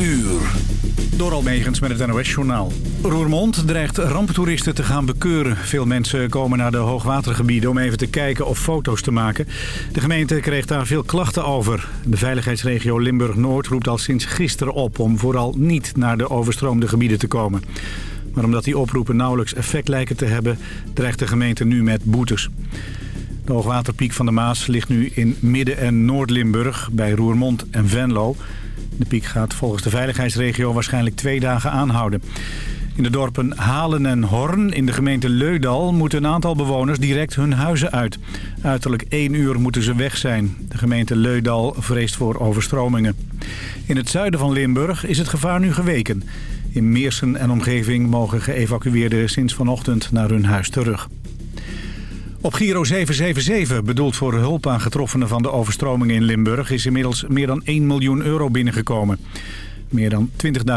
uur. Door Almegens met het NOS-journaal. Roermond dreigt ramptoeristen te gaan bekeuren. Veel mensen komen naar de hoogwatergebieden om even te kijken of foto's te maken. De gemeente kreeg daar veel klachten over. De veiligheidsregio Limburg-Noord roept al sinds gisteren op... om vooral niet naar de overstroomde gebieden te komen. Maar omdat die oproepen nauwelijks effect lijken te hebben... dreigt de gemeente nu met boetes. De hoogwaterpiek van de Maas ligt nu in Midden- en Noord-Limburg... bij Roermond en Venlo... De piek gaat volgens de veiligheidsregio waarschijnlijk twee dagen aanhouden. In de dorpen Halen en Horn in de gemeente Leudal moeten een aantal bewoners direct hun huizen uit. Uiterlijk één uur moeten ze weg zijn. De gemeente Leudal vreest voor overstromingen. In het zuiden van Limburg is het gevaar nu geweken. In Meersen en omgeving mogen geëvacueerden sinds vanochtend naar hun huis terug. Op Giro 777, bedoeld voor hulp aan getroffenen van de overstromingen in Limburg... is inmiddels meer dan 1 miljoen euro binnengekomen. Meer dan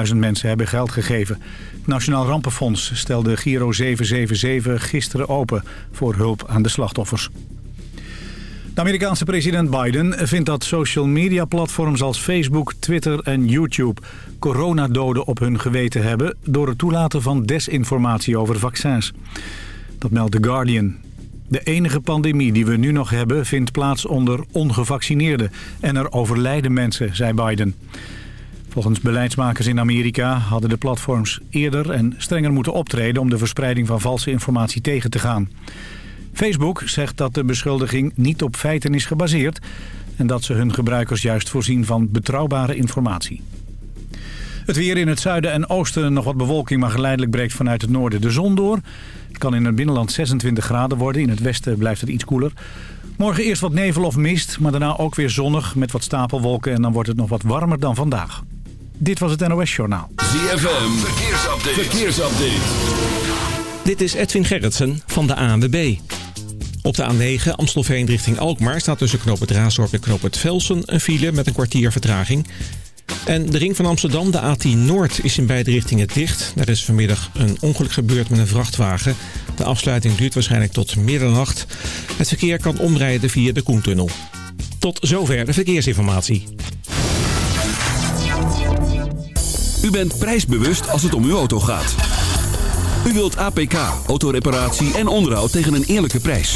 20.000 mensen hebben geld gegeven. Het Nationaal Rampenfonds stelde Giro 777 gisteren open voor hulp aan de slachtoffers. De Amerikaanse president Biden vindt dat social media platforms als Facebook, Twitter en YouTube coronadoden op hun geweten hebben door het toelaten van desinformatie over vaccins. Dat meldt The Guardian. De enige pandemie die we nu nog hebben vindt plaats onder ongevaccineerden. En er overlijden mensen, zei Biden. Volgens beleidsmakers in Amerika hadden de platforms eerder en strenger moeten optreden... om de verspreiding van valse informatie tegen te gaan. Facebook zegt dat de beschuldiging niet op feiten is gebaseerd... en dat ze hun gebruikers juist voorzien van betrouwbare informatie. Het weer in het zuiden en oosten nog wat bewolking, maar geleidelijk breekt vanuit het noorden de zon door. Het kan in het binnenland 26 graden worden, in het westen blijft het iets koeler. Morgen eerst wat nevel of mist, maar daarna ook weer zonnig met wat stapelwolken en dan wordt het nog wat warmer dan vandaag. Dit was het NOS Journaal. ZFM, verkeersupdate. verkeersupdate. Dit is Edwin Gerritsen van de ANWB. Op de A9 Amstelveen richting Alkmaar staat tussen knoop het Raasdorp en knoop het Velsen een file met een kwartier vertraging. En de ring van Amsterdam, de A10 Noord, is in beide richtingen dicht. Daar is vanmiddag een ongeluk gebeurd met een vrachtwagen. De afsluiting duurt waarschijnlijk tot middernacht. Het verkeer kan omrijden via de Koentunnel. Tot zover de verkeersinformatie. U bent prijsbewust als het om uw auto gaat. U wilt APK, autoreparatie en onderhoud tegen een eerlijke prijs.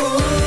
Ooh.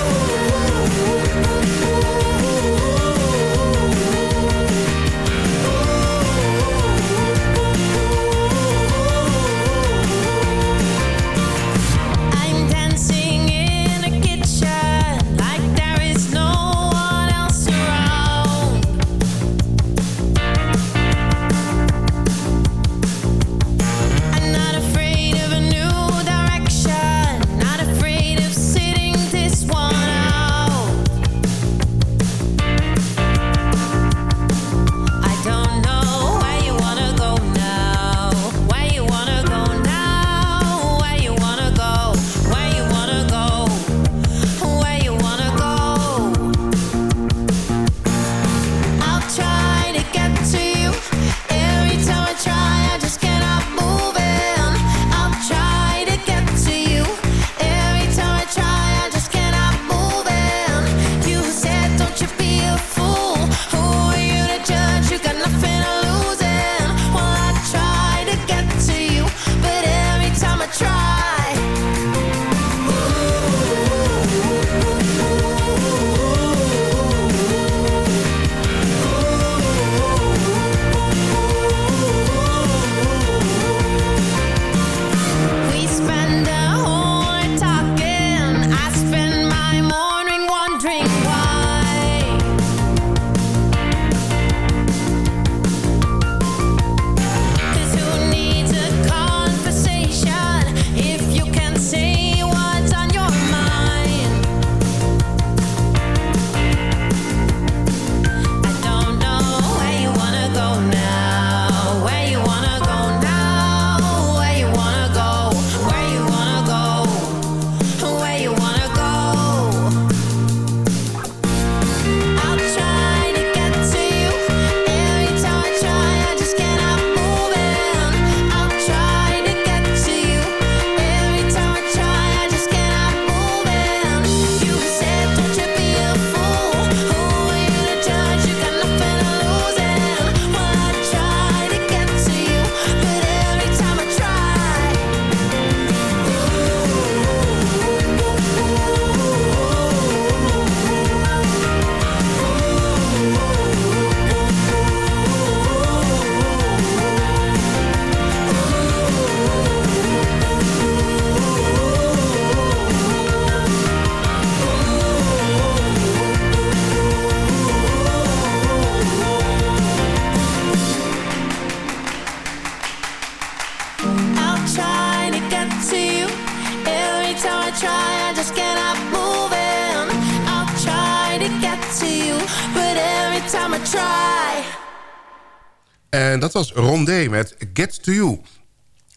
Rondé met Get To You.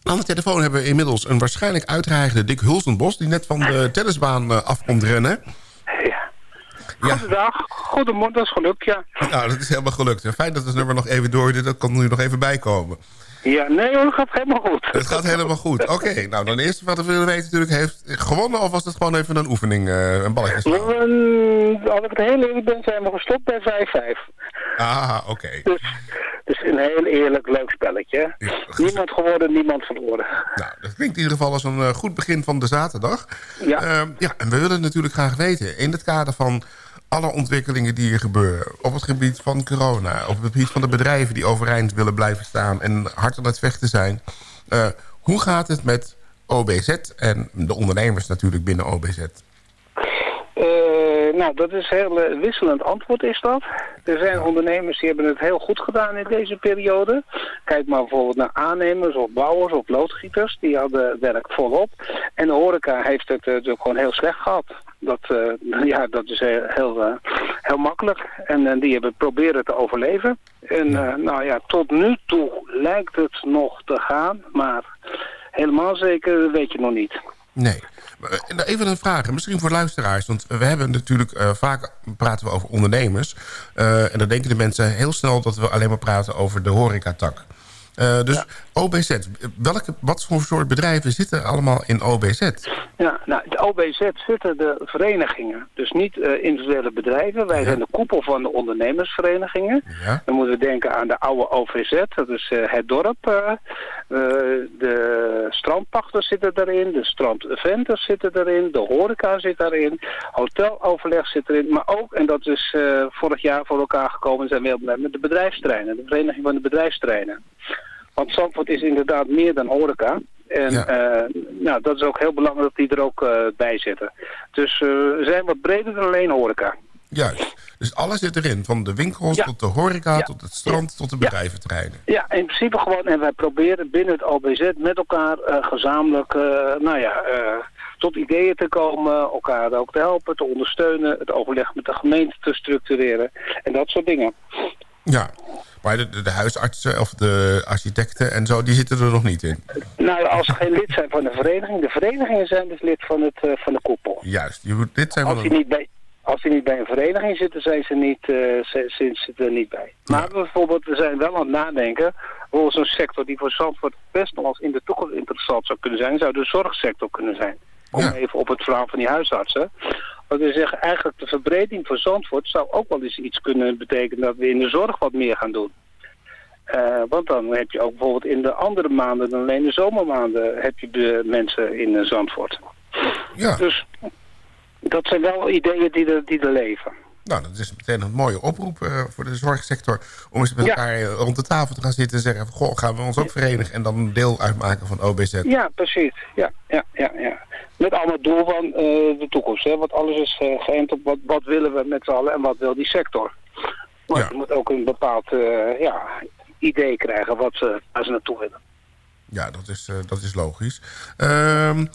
Aan de telefoon hebben we inmiddels een waarschijnlijk uitgereigde Dick Hulsenbos... die net van de tennisbaan eh, af komt rennen. Ja. Ja. Goedendag. Goedemorgen, dat is gelukt, ja. Nou, dat is helemaal gelukt. Fijn dat het nummer nog even door Dat kan nu nog even bijkomen. Ja, nee hoor, het gaat helemaal goed. Het gaat helemaal goed. Oké, nou dan eerst wat we willen weten natuurlijk... heeft gewonnen of was het gewoon even een oefening, eh, een balletje? Mm, Als ik het heel eerlijk ben, zijn we gestopt bij 5-5. Ah, oké. Dus, dus een heel eerlijk, leuk spelletje. Ja. Niemand geworden, niemand verloren. Nou, dat klinkt in ieder geval als een eh, goed begin van de zaterdag. Ja. Ehm, ja, en we willen natuurlijk graag weten... in het kader van alle ontwikkelingen die er gebeuren... op het gebied van corona... op het gebied van de bedrijven die overeind willen blijven staan... en hard aan het vechten zijn... eh, hoe gaat het met OBZ en de ondernemers natuurlijk binnen OBZ? Eh, nou, dat is heel eh, wisselend antwoord is dat. Er zijn ondernemers die hebben het heel goed gedaan in deze periode. Kijk maar bijvoorbeeld naar aannemers of bouwers of loodgieters. Die hadden werk volop. En de horeca heeft het uh, natuurlijk gewoon heel slecht gehad. Dat, uh, ja, dat is heel, heel, uh, heel makkelijk. En die hebben proberen te overleven. En nou ja, tot nu toe lijkt het nog te gaan. Maar helemaal zeker weet je nog niet. Nee. Even een vraag, misschien voor luisteraars. Want we hebben natuurlijk uh, vaak praten we over ondernemers. Uh, en dan denken de mensen heel snel dat we alleen maar praten over de horecatak. Uh, dus ja. OBZ, welke, wat voor soort bedrijven zitten allemaal in OBZ? Ja, nou, de OBZ zitten de verenigingen, dus niet uh, individuele bedrijven. Wij ja. zijn de koepel van de ondernemersverenigingen. Ja. Dan moeten we denken aan de oude OVZ, dat is uh, het dorp. de strandpachters zitten daarin, de strandventers zitten daarin, de horeca zit daarin, hoteloverleg zit erin. Maar ook, en dat is vorig jaar voor elkaar gekomen, zijn we heel blij met de bedrijfstreinen, de vereniging van de bedrijfstreinen. Want Zandvoort is inderdaad meer dan horeca. En ja. uh, nou, dat is ook heel belangrijk dat die er ook uh, bij zitten. Dus uh, we zijn wat breder dan alleen horeca. Juist. Dus alles zit erin. Van de winkels ja. tot de horeca, ja. tot het strand, tot de bedrijventerreinen. Ja, in principe gewoon. En wij proberen binnen het OBZ met elkaar gezamenlijk, nou ja tot ideeën te komen, elkaar ook te helpen, te ondersteunen, het overleg met de gemeente te structureren en dat soort dingen. Ja, maar de, de, huisartsen of de architecten en zo, die zitten er nog niet in? Nou, als ze geen lid zijn van de vereniging. De verenigingen zijn dus lid van, het, uh, van de koepel. Juist, je moet lid zijn als van een... niet bij, Als die niet bij een vereniging zitten, zijn ze, niet, uh, ze, zitten er niet bij. Maar ja. bijvoorbeeld, we zijn wel aan het nadenken... voor zo'n sector die voor Zandvoort best nog als in de toekomst interessant zou kunnen zijn... zou de zorgsector kunnen zijn. Om ja. even op het verhaal van die huisartsen. Want we zeggen eigenlijk de verbreding van Zandvoort zou ook wel eens iets kunnen betekenen dat we in de zorg wat meer gaan doen. Uh, want dan heb je ook bijvoorbeeld in de andere maanden dan alleen de zomermaanden heb je de mensen in uh, Zandvoort. Ja. Dus dat zijn wel ideeën die er, die er leven. Nou, dat is meteen een mooie oproep uh, voor de zorgsector... om eens met ja. elkaar rond de tafel te gaan zitten en zeggen... goh, gaan we ons ook verenigen en dan deel uitmaken van OBZ? Ja, precies. Ja, ja, ja, ja. Met allemaal doel van uh, de toekomst. Hè? Want alles is uh, geënt op wat, wat willen we met z'n allen en wat wil die sector. Maar ja. je moet ook een bepaald ja, idee krijgen wat ze, waar ze naartoe willen. Ja, dat is, dat is logisch. Um,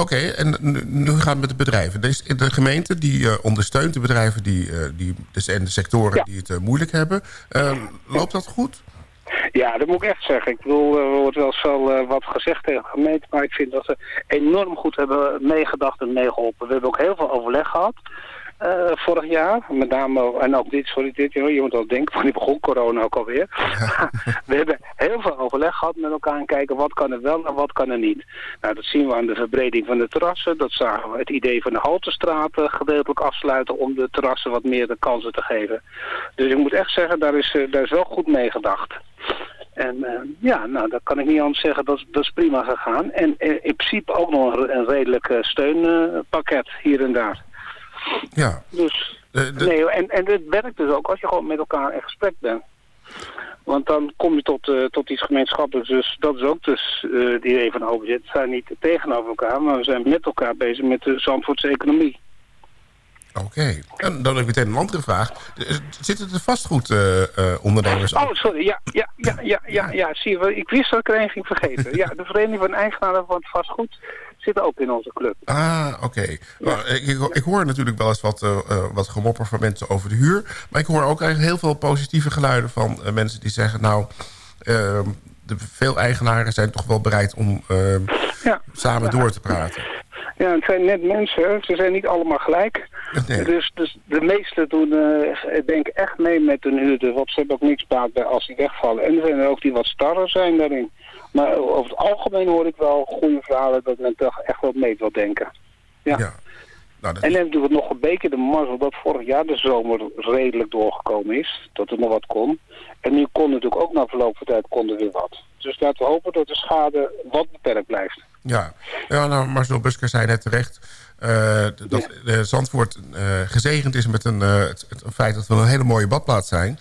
Oké, okay, en nu gaan we met de bedrijven. De gemeente die uh, ondersteunt de bedrijven die, uh, die, dus en de sectoren ja. die het uh, moeilijk hebben. loopt dat goed? Ja, dat moet ik echt zeggen. Ik bedoel, er wordt wel eens wel wat gezegd tegen de gemeente, maar ik vind dat ze enorm goed hebben meegedacht en meegeholpen. We hebben ook heel veel overleg gehad. Uh, vorig jaar, met name, en ook dit, sorry, dit, je moet wel denken, van die begon corona ook alweer. We hebben heel veel overleg gehad met elkaar en kijken wat kan er wel en wat kan er niet. Nou, dat zien we aan de verbreding van de terrassen, dat zagen we het idee van de Haltestraat gedeeltelijk afsluiten om de terrassen wat meer de kansen te geven. Dus ik moet echt zeggen, daar is, daar is wel goed meegedacht. En uh, ja, nou, dat kan ik niet anders zeggen, dat, dat is prima gegaan. En uh, in principe ook nog een, een redelijk steunpakket hier en daar. Ja. Dus, de, de... nee, en, en het werkt dus ook als je gewoon met elkaar in gesprek bent. Want dan kom je tot, uh, tot iets gemeenschappelijks. Dus dat is ook dus uh, het idee van OBZ. We zijn niet tegenover elkaar, maar we zijn met elkaar bezig met de Zandvoortse economie. Oké. En dan heb ik meteen een andere vraag. Eh, Zitten er vastgoedondernemers Oh, sorry. Ja, ja, ja, ja, ja, ja. Zie je wel. Ik wist dat ik er één ging vergeten. Ja, de Vereniging van Eigenaren van het Vastgoed zit ook in onze club. Ah, oké. Ik, ik, ik hoor natuurlijk wel eens wat, eh, wat gemopper van mensen over de huur. Maar ik hoor ook eigenlijk heel veel positieve geluiden van eh, mensen die zeggen... nou, ehm, de veel eigenaren zijn toch wel bereid om ehm, Ja. samen door te praten. Ja, het zijn net mensen. Ze zijn niet allemaal gelijk. Nee. Dus, dus de meesten doen, eh denken echt mee met hun huurder. Want ze hebben ook niks baat bij als die wegvallen. En er zijn er ook die wat starrer zijn daarin. Maar over het algemeen hoor ik wel goede verhalen dat men toch echt wel mee wil denken. Ja. Ja. Nou, dat En dan hebben we nog een beetje de mazzel dat vorig jaar de zomer redelijk doorgekomen is. Dat er nog wat kon. En nu kon natuurlijk ook na verloop van tijd kon er weer wat. Dus laten we hopen dat de schade wat beperkt blijft. Ja, ja nou, Marcel Busker zei net terecht... eh, dat eh, Zandvoort eh, gezegend is met een, het, het feit dat we een hele mooie badplaats zijn.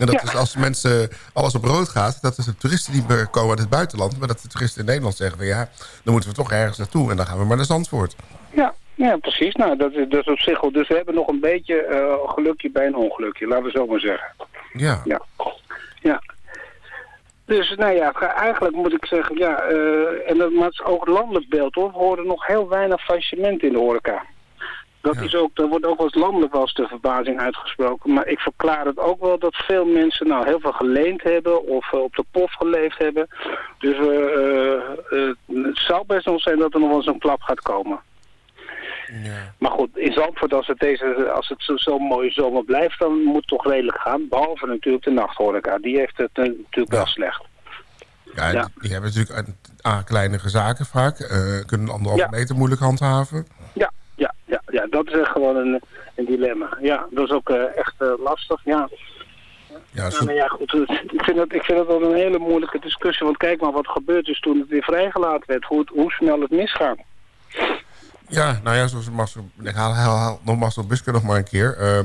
En dat Ja. is als mensen alles op rood gaat... dat is de toeristen die komen uit het buitenland... maar dat de toeristen in Nederland zeggen van ja... dan moeten we toch ergens naartoe en dan gaan we maar naar Zandvoort. Ja, ja precies. Nou, dat is, dat is op zich wel. Dus we hebben nog een beetje eh, gelukje bij een ongelukje, laten we zo maar zeggen. Ja, Ja. ja. Dus nou ja, eigenlijk moet ik zeggen, ja, eh, en dat, maar het is ook landelijk beeld hoor. We horen nog heel weinig faillissement in de horeca. Dat Ja. is ook, er wordt ook wel eens landelijk wel eens de verbazing uitgesproken. Maar ik verklaar het ook wel dat veel mensen nou heel veel geleend hebben of eh, op de pof geleefd hebben. Dus eh, eh, het zou best nog zijn dat er nog wel eens een klap gaat komen. ja. Maar goed, in Zandvoort, als het, deze, als het zo- zo'n mooie zomer blijft, dan moet het toch redelijk gaan. Behalve natuurlijk de nachthoreca. Die heeft het natuurlijk wel slecht. ja, die hebben natuurlijk een, A, kleinere zaken vaak... eh, kunnen anderhalve Ja. meter moeilijk handhaven. Ja dat is echt gewoon een, een dilemma. Ja, dat is ook eh, echt eh, lastig, ja. Ja, Ja, zo- maar ja, goed, eh, ik vind, dat, ik vind dat wel een hele moeilijke discussie. Want kijk maar wat gebeurd is toen het weer vrijgelaten werd. Hoe, het- hoe snel het misgaat. Ja, nou ja, zoals Marcel, ik haal, haal, haal nog Marcel Busker nog maar een keer. eh,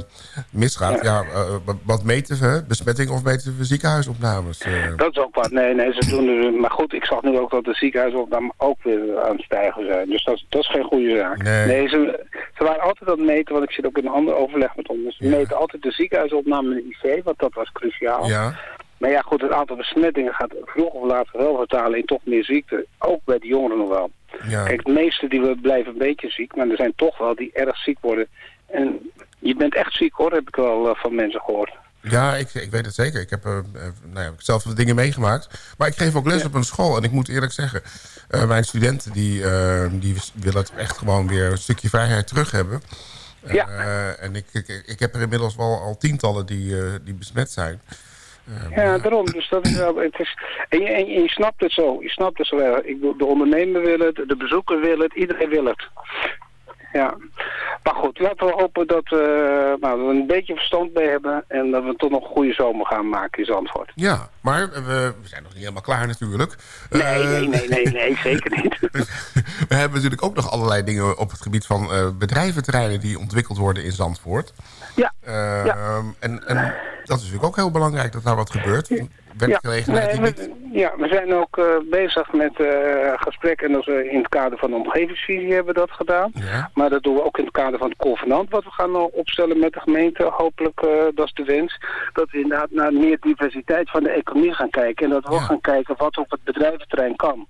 misgaat, ja, eh, wat- wat meten we? Besmetting of meten we ziekenhuisopnames? eh? Dat is ook wat. Nee, nee, ze doen er... Maar goed, ik zag nu ook dat de ziekenhuisopnames ook weer aan het stijgen zijn. Dus dat, is- dat is geen goede zaak. Nee. ze, ze waren altijd aan het meten, want ik zit ook in een ander overleg met ons. Ze Ja. meten altijd de ziekenhuisopname in de IV, want dat was cruciaal. ja, Maar ja, goed, het aantal besmettingen gaat vroeg of later wel vertalen in toch meer ziekte. Ook bij de jongeren nog wel. Ja. Kijk, de meesten die we blijven een beetje ziek, maar er zijn toch wel die erg ziek worden. En je bent echt ziek hoor, heb ik wel eh, van mensen gehoord. Ja, ik, ik weet het zeker. Ik heb, eh, eh, nou ja, zelf wat dingen meegemaakt. Maar ik geef ook les op een school. En ik moet eerlijk zeggen, mijn studenten die, die willen het echt gewoon weer een stukje vrijheid terug hebben. Ja. En ik, ik, ik heb er inmiddels wel al tientallen die, die besmet zijn. Ja, daarom. Dus dat is wel, het is, en, je, en je snapt het zo. Je snapt het zo erg. Ik bedoel, de ondernemer wil het, de bezoeker wil het, iedereen wil het. Ja. Maar goed, laten we hopen dat, eh, nou, we een beetje verstand bij hebben en dat we toch nog een goede zomer gaan maken in Zandvoort. Ja, maar we, we zijn nog niet helemaal klaar natuurlijk. Nee, Eh, nee, nee, nee, nee, zeker niet. We hebben natuurlijk ook nog allerlei dingen op het gebied van eh, bedrijventerreinen die ontwikkeld worden in Zandvoort. Ja, Eh, Ja. en, en dat is natuurlijk ook heel belangrijk dat daar wat gebeurt. Werkgelegenheid nee, niet... we, ja, we zijn ook eh, bezig met eh gesprekken en dat we in het kader van de omgevingsvisie hebben we dat gedaan. Ja, Maar dat doen we ook in het kader van het convenant wat we gaan eh, opstellen met de gemeente. Hopelijk, dat is de wens. Dat we inderdaad naar meer diversiteit van de economie gaan kijken. En dat we ook Ja. gaan kijken wat op het bedrijventerrein kan.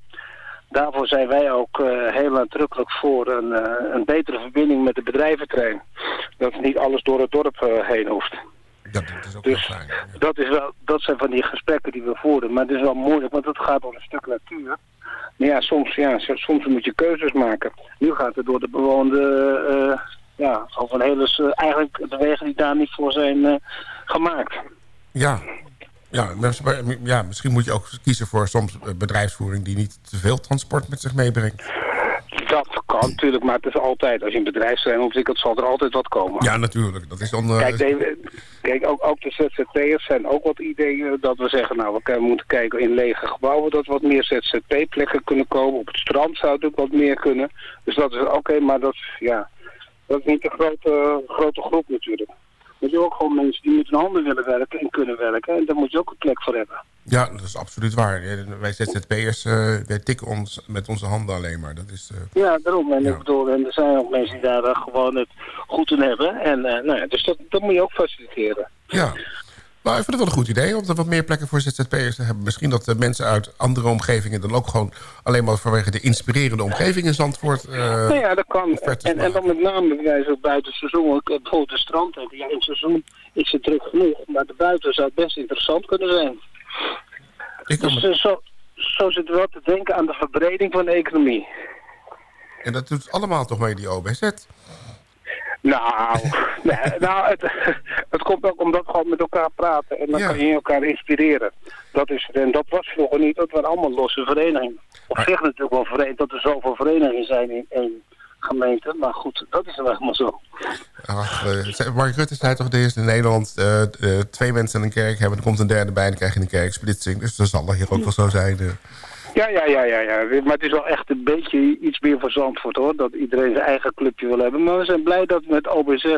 Daarvoor zijn wij ook eh, heel nadrukkelijk voor een, eh, een betere verbinding met de bedrijventerrein. Dat niet alles door het dorp eh, heen hoeft. dat, dat is ook Dus fijn. Ja. dat, is wel, dat zijn van die gesprekken die we voeren. Maar het is wel moeilijk, want het gaat om een stuk natuur. Maar ja, soms, ja, soms moet je keuzes maken. Nu gaat het door de bewoonde, ja, over een hele, eigenlijk de wegen die daar niet voor zijn gemaakt. Ja. Ja, ja, misschien moet je ook kiezen voor soms bedrijfsvoering die niet te veel transport met zich meebrengt. Dat kan natuurlijk, maar het is altijd, als je een bedrijfsterrein ontwikkelt, zal er altijd wat komen. Ja, natuurlijk. Dat is dan... eh, Kijk, de, kijk ook, ook de ZZP'ers zijn ook wat ideeën dat we zeggen, nou, we moeten kijken in lege gebouwen dat wat meer ZZP-plekken kunnen komen. Op het strand zou het ook wat meer kunnen. Dus dat is oké, maar dat, is, ja, dat is niet een grote, grote groep natuurlijk. Maar je ook gewoon mensen die met hun handen willen werken en kunnen werken. En daar moet je ook een plek voor hebben. Ja, dat is absoluut waar. Ja, Wij ZZP'ers eh wij tikken ons met onze handen alleen maar. Dat is, eh, Ja, daarom. En Ja. ik bedoel, en er zijn ook mensen die daar eh, gewoon het goed in hebben. En eh, nou ja, dus dat, dat moet je ook faciliteren. ja. Nou, ik vind het wel een goed idee om er wat meer plekken voor ZZP'ers te hebben. Misschien dat de mensen uit andere omgevingen dan ook gewoon alleen maar vanwege de inspirerende omgeving in Zandvoort. eh, nou ja, dat kan. En, en dan met name wijze van buiten seizoen. Heb Bijvoorbeeld de strand. Ja, in het seizoen is het druk genoeg. Maar buiten zou het best interessant kunnen zijn. ik Dus me- eh, zo, zo we wel te denken aan de verbreding van de economie. en dat doet allemaal toch mee die OBZ. Nou, nee, nou het, het komt ook omdat we gewoon met elkaar praten. En dan Ja. kan je elkaar inspireren. Dat is, en dat was vroeger niet. Dat waren allemaal losse verenigingen. Op zich natuurlijk wel vreemd dat er zoveel verenigingen zijn in één gemeente. Maar goed, dat is nou helemaal zo. Ach, eh, Mark Rutte zei toch eerst in Nederland... eh, eh, twee mensen in een kerk hebben, er komt een derde bij... en dan krijg je een kerksplitsing. Dus dat zal hier ook wel zo zijn. Ja, ja, ja, ja, ja. Maar het is wel echt een beetje iets meer voor Zandvoort hoor. Dat iedereen zijn eigen clubje wil hebben. Maar we zijn blij dat met OBZ...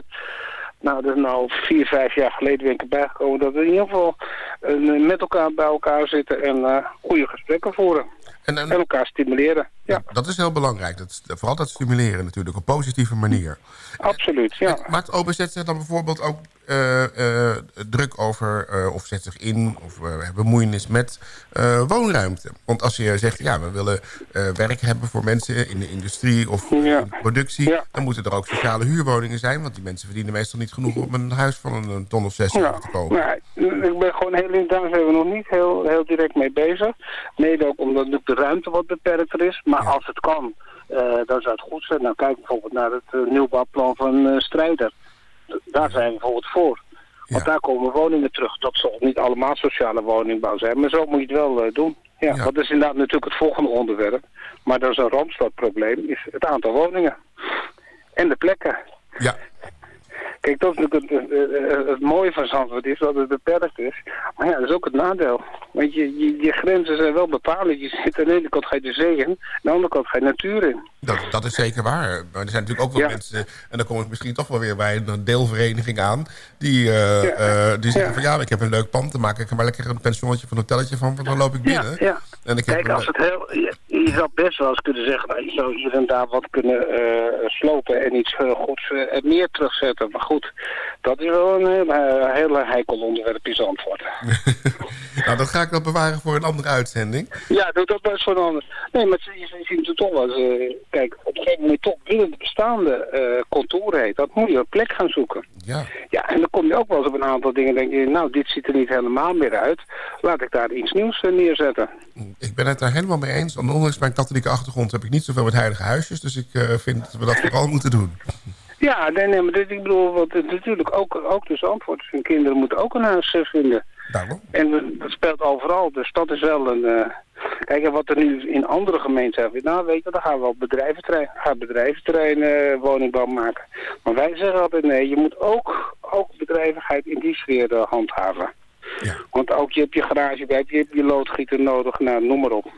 Nou, dat is nou vier, vijf jaar geleden ben ik erbij gekomen... dat we in ieder geval eh, met elkaar bij elkaar zitten en eh, goede gesprekken voeren. En, en En elkaar stimuleren. Ja, dat is heel belangrijk. Dat, vooral dat stimuleren natuurlijk, op positieve manier. absoluut. Ja. Maakt OBZ zich dan bijvoorbeeld ook eh, eh, druk over... eh, of zet zich in of eh, bemoeienis met woonruimte? Want als je zegt, ja, we willen werk hebben voor mensen in de industrie... of Ja. in de productie, Ja. dan moeten er ook sociale huurwoningen zijn... want die mensen verdienen meestal niet genoeg om een huis van een, een ton of zes Ja, te kopen. nou, ik ben gewoon heel daar zijn we nog niet heel, heel direct mee bezig. Mede ook omdat natuurlijk de ruimte wat beperkter is. Maar als het kan, eh, dan zou het goed zijn. Nou, kijk bijvoorbeeld naar het eh, nieuwbouwplan van eh Strijder. Daar zijn we bijvoorbeeld voor. Want Ja. daar komen woningen terug. Dat zal niet allemaal sociale woningbouw zijn, maar zo moet je het wel doen. Ja, Ja. dat is inderdaad natuurlijk het volgende onderwerp. Maar dat is een Randstadprobleem, is het aantal woningen. En de plekken. Ja, Kijk, dat is natuurlijk het, het, mooie van Zandvoort is dat het beperkt is. Maar ja, dat is ook het nadeel. Want je, je, je grenzen zijn wel bepalend. Je zit aan de ene kant ga je de zee in, aan de andere kant ga je natuur in. dat, dat is zeker waar. Maar er zijn natuurlijk ook wel Ja. mensen... en dan kom ik misschien toch wel weer bij een deelvereniging aan... die, eh, Ja. eh, die zeggen Ja. van ja, ik heb een leuk pand... te maken ik er maar lekker een pensionnetje of een hotelletje van... want dan loop ik binnen. En ik heb Kijk, een- als het heel, je, je zou best wel eens kunnen zeggen, nou, je zou hier en daar wat kunnen eh, slopen en iets goeds en meer terugzetten. Maar goed, dat is wel een heel, eh, heel heikel onderwerp in Zandvoort. nou, dat ga ik dan bewaren voor een andere uitzending. Ja, doe dat best voor een ander. Nee, maar je, ziet het toch wel eh, kijk, op een gegeven moment toch binnen de bestaande eh contouren heet. Dat moet je een plek gaan zoeken. Ja, Ja, en dan kom je ook wel eens op een aantal dingen. denk je, nou, dit ziet er niet helemaal meer uit. Laat ik daar iets nieuws eh, neerzetten. ik ben het daar helemaal mee eens. Ondanks mijn katholieke achtergrond heb ik niet zoveel met heilige huisjes. Dus ik eh, vind dat we dat vooral moeten doen. Ja, nee, nee, maar dit, ik bedoel, wat, natuurlijk ook, ook dus antwoord. Hun kinderen moeten ook een huis eh, vinden. Daarom. En dat speelt overal, dus dat is wel een... eh, Kijk, en wat er nu in andere gemeenten nou weet je, dan gaan we op bedrijventerrein, gaan bedrijventerrein eh, woningbouw maken. Maar wij zeggen altijd nee, je moet ook, ook bedrijvigheid in die sfeer handhaven. Ja. Want ook je hebt je garage je hebt je loodgieter nodig, nou, noem maar op.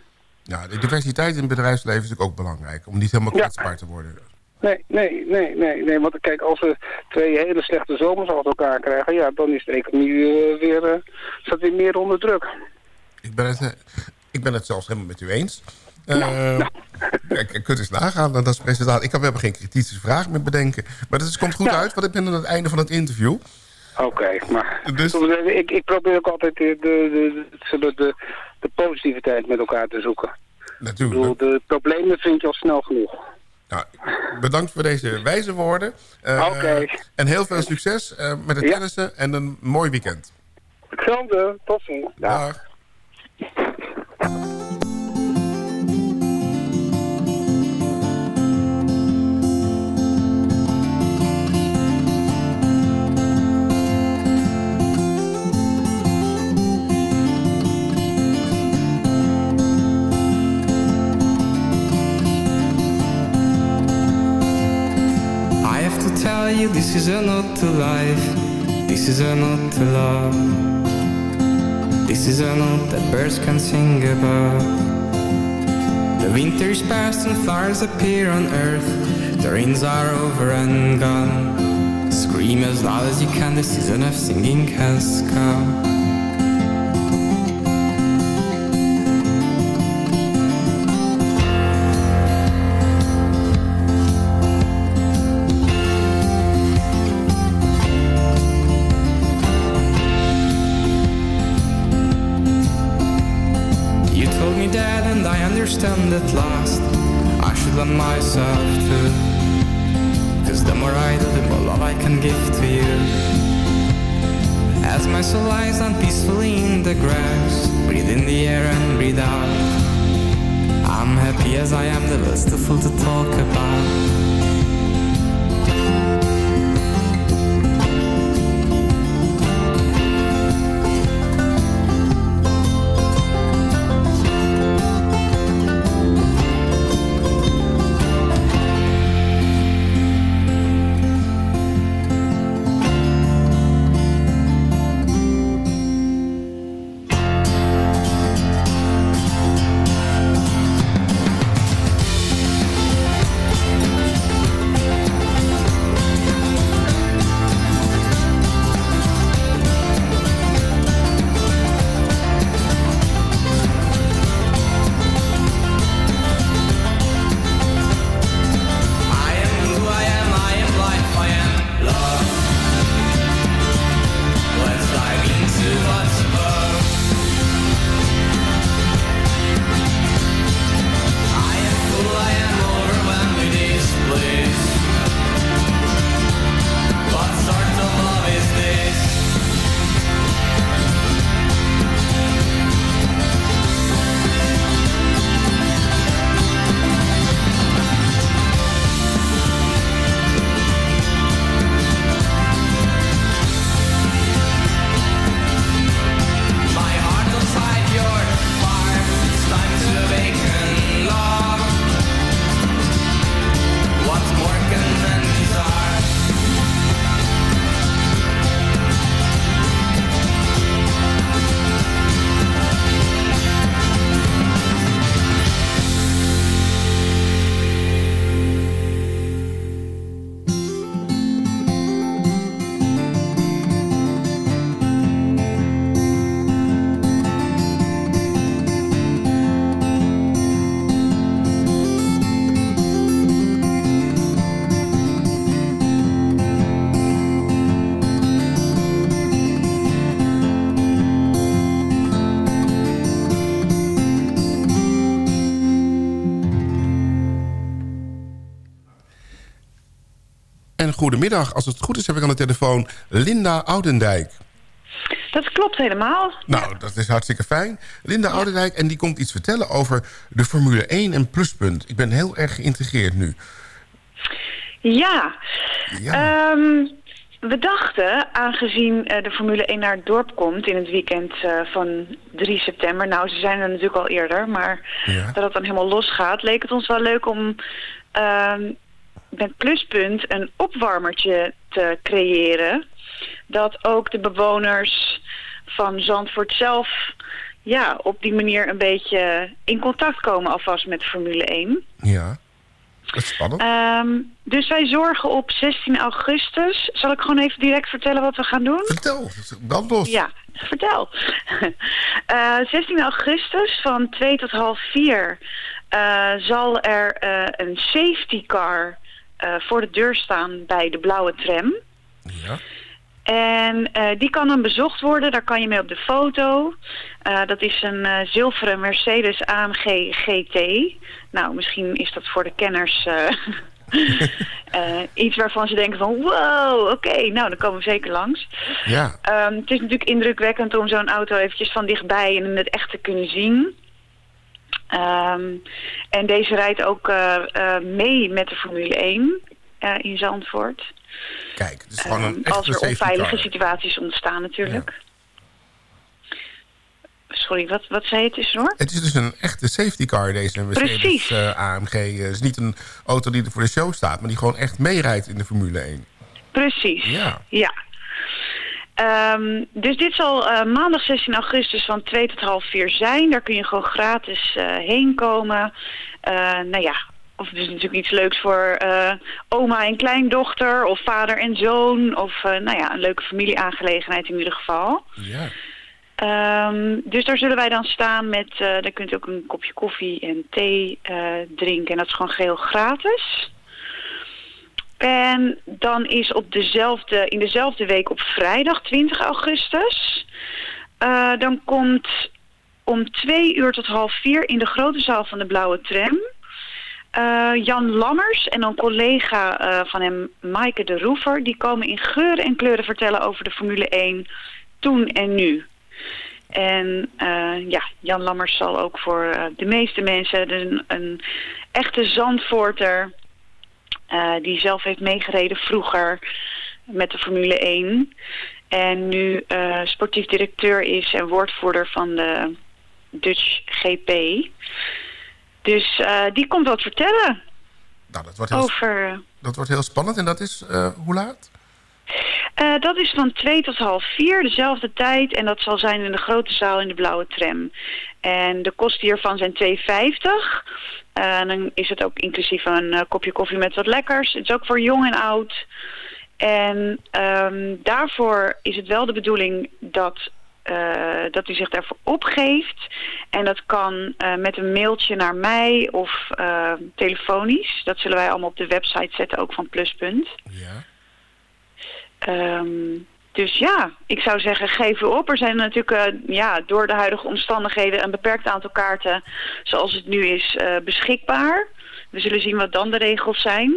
Ja, de diversiteit in het bedrijfsleven is natuurlijk ook belangrijk. Om niet helemaal Ja. kwetsbaar te worden. Nee, nee, nee, nee, nee. Want kijk, als we twee hele slechte zomers achter elkaar krijgen, ja, dan is de economie eh, weer, eh, staat weer meer onder druk. Ik ben het, eh, ik ben het zelfs helemaal met u eens. Eh, Kijk, je kunt eens nagaan dat als presentator. Ik kan wel geen kritische vraag meer bedenken. Maar het komt goed Ja. uit, want ik ben aan het einde van het interview. Oké, maar Dus- ik, ik probeer ook altijd de, de, de, de, de, positiviteit met elkaar te zoeken. Ik bedoel, Natuurlijk. de problemen vind je al snel genoeg. Nou, bedankt voor deze wijze woorden. Eh, Oké. En heel veel succes eh, met het Ja. tennissen en een mooi weekend. Hetzelfde, tot ziens. Dag. I is a not to life. This is a not to love. This is a note that birds can sing about. The winter is past and flowers appear on earth. The rains are over and gone. Scream as loud as you can, the season of singing has come. Understand at last I should love myself too Cause the more I do, the more love I can give to you. As my soul lies down peacefully in the grass Breathe in the air and breathe out. I'm happy as I am, the full to goedemiddag, als het goed is heb ik aan de telefoon Linda Oudendijk. Dat klopt helemaal. Nou, dat is hartstikke fijn. Linda Oudendijk, en die komt iets vertellen over de Formule 1 en Pluspunt. Ik ben heel erg geïntegreerd nu. Ja. Ja. Ehm, we dachten, aangezien eh, de Formule 1 naar het dorp komt in het weekend eh, van 3 september. Nou, ze zijn er natuurlijk al eerder, maar Ja. dat het dan helemaal losgaat. Leek het ons wel leuk om ehm, met Pluspunt een opwarmertje te creëren. Dat ook de bewoners van Zandvoort zelf ja, op die manier een beetje in contact komen alvast met Formule 1. Ja, dat is spannend. Ehm, dus wij zorgen op 16 augustus. Zal ik gewoon even direct vertellen wat we gaan doen? Vertel, dan los. Ja, vertel. Eh 16 augustus van 2 tot half 4 eh, zal er eh, een safety car eh, voor de deur staan bij de blauwe tram. Ja. En eh, die kan dan bezocht worden, daar kan je mee op de foto. Eh, dat is een eh, zilveren Mercedes AMG GT. Nou, misschien is dat voor de kenners eh, eh, iets waarvan ze denken van... wow, oké, nou dan komen we zeker langs. Ja. Ehm, het is natuurlijk indrukwekkend om zo'n auto eventjes van dichtbij en in het echt te kunnen zien. Ehm, en deze rijdt ook eh, eh, mee met de Formule 1 eh, in Zandvoort. Kijk, het is gewoon een Ehm, als er onveilige car. situaties ontstaan natuurlijk. Sorry, wat, wat zei je tussendoor? Het is dus een echte safety car, deze Mercedes Precies. eh, AMG. Het is niet een auto die er voor de show staat, maar die gewoon echt meerijdt in de Formule 1. Precies. Ja. Ja. Ehm, dus dit zal eh, maandag 16 augustus van 2 tot half 4 zijn. Daar kun je gewoon gratis eh, heen komen. Eh, nou ja, of dus natuurlijk iets leuks voor oma en kleindochter... of vader en zoon. Of nou ja, een leuke familieaangelegenheid in ieder geval. Ja. Ehm, dus daar zullen wij dan staan met... daar kunt u ook een kopje koffie en thee drinken. En dat is gewoon geheel gratis. En dan is op dezelfde, in dezelfde week op vrijdag 20 augustus... eh, dan komt om twee uur tot half vier in de grote zaal van de Blauwe Tram. Eh, Jan Lammers en een collega eh, van hem, Maaike de Roever... die komen in geuren en kleuren vertellen over de Formule 1 toen en nu. En ja, Jan Lammers zal ook voor de meeste mensen een echte Zandvoorter... eh, die zelf heeft meegereden vroeger met de Formule 1... en nu eh, sportief directeur is en woordvoerder van de Dutch GP... Dus eh, die komt wat vertellen Nou, dat wordt heel, over... dat wordt heel spannend. En dat is hoe laat? Eh, dat is van twee tot half vier, dezelfde tijd. En dat zal zijn in de grote zaal in de blauwe tram. En de kosten hiervan zijn 2,50. En dan is het ook inclusief een eh, kopje koffie met wat lekkers. Het is ook voor jong en oud. En ehm, daarvoor is het wel de bedoeling dat, eh, dat u zich daarvoor opgeeft. En dat kan eh, met een mailtje naar mij of eh, telefonisch. Dat zullen wij allemaal op de website zetten, ook van Pluspunt. Ja. Ehm, dus ja, ik zou zeggen, geef u op. Er zijn natuurlijk eh, ja, door de huidige omstandigheden een beperkt aantal kaarten zoals het nu is eh, beschikbaar. We zullen zien wat dan de regels zijn.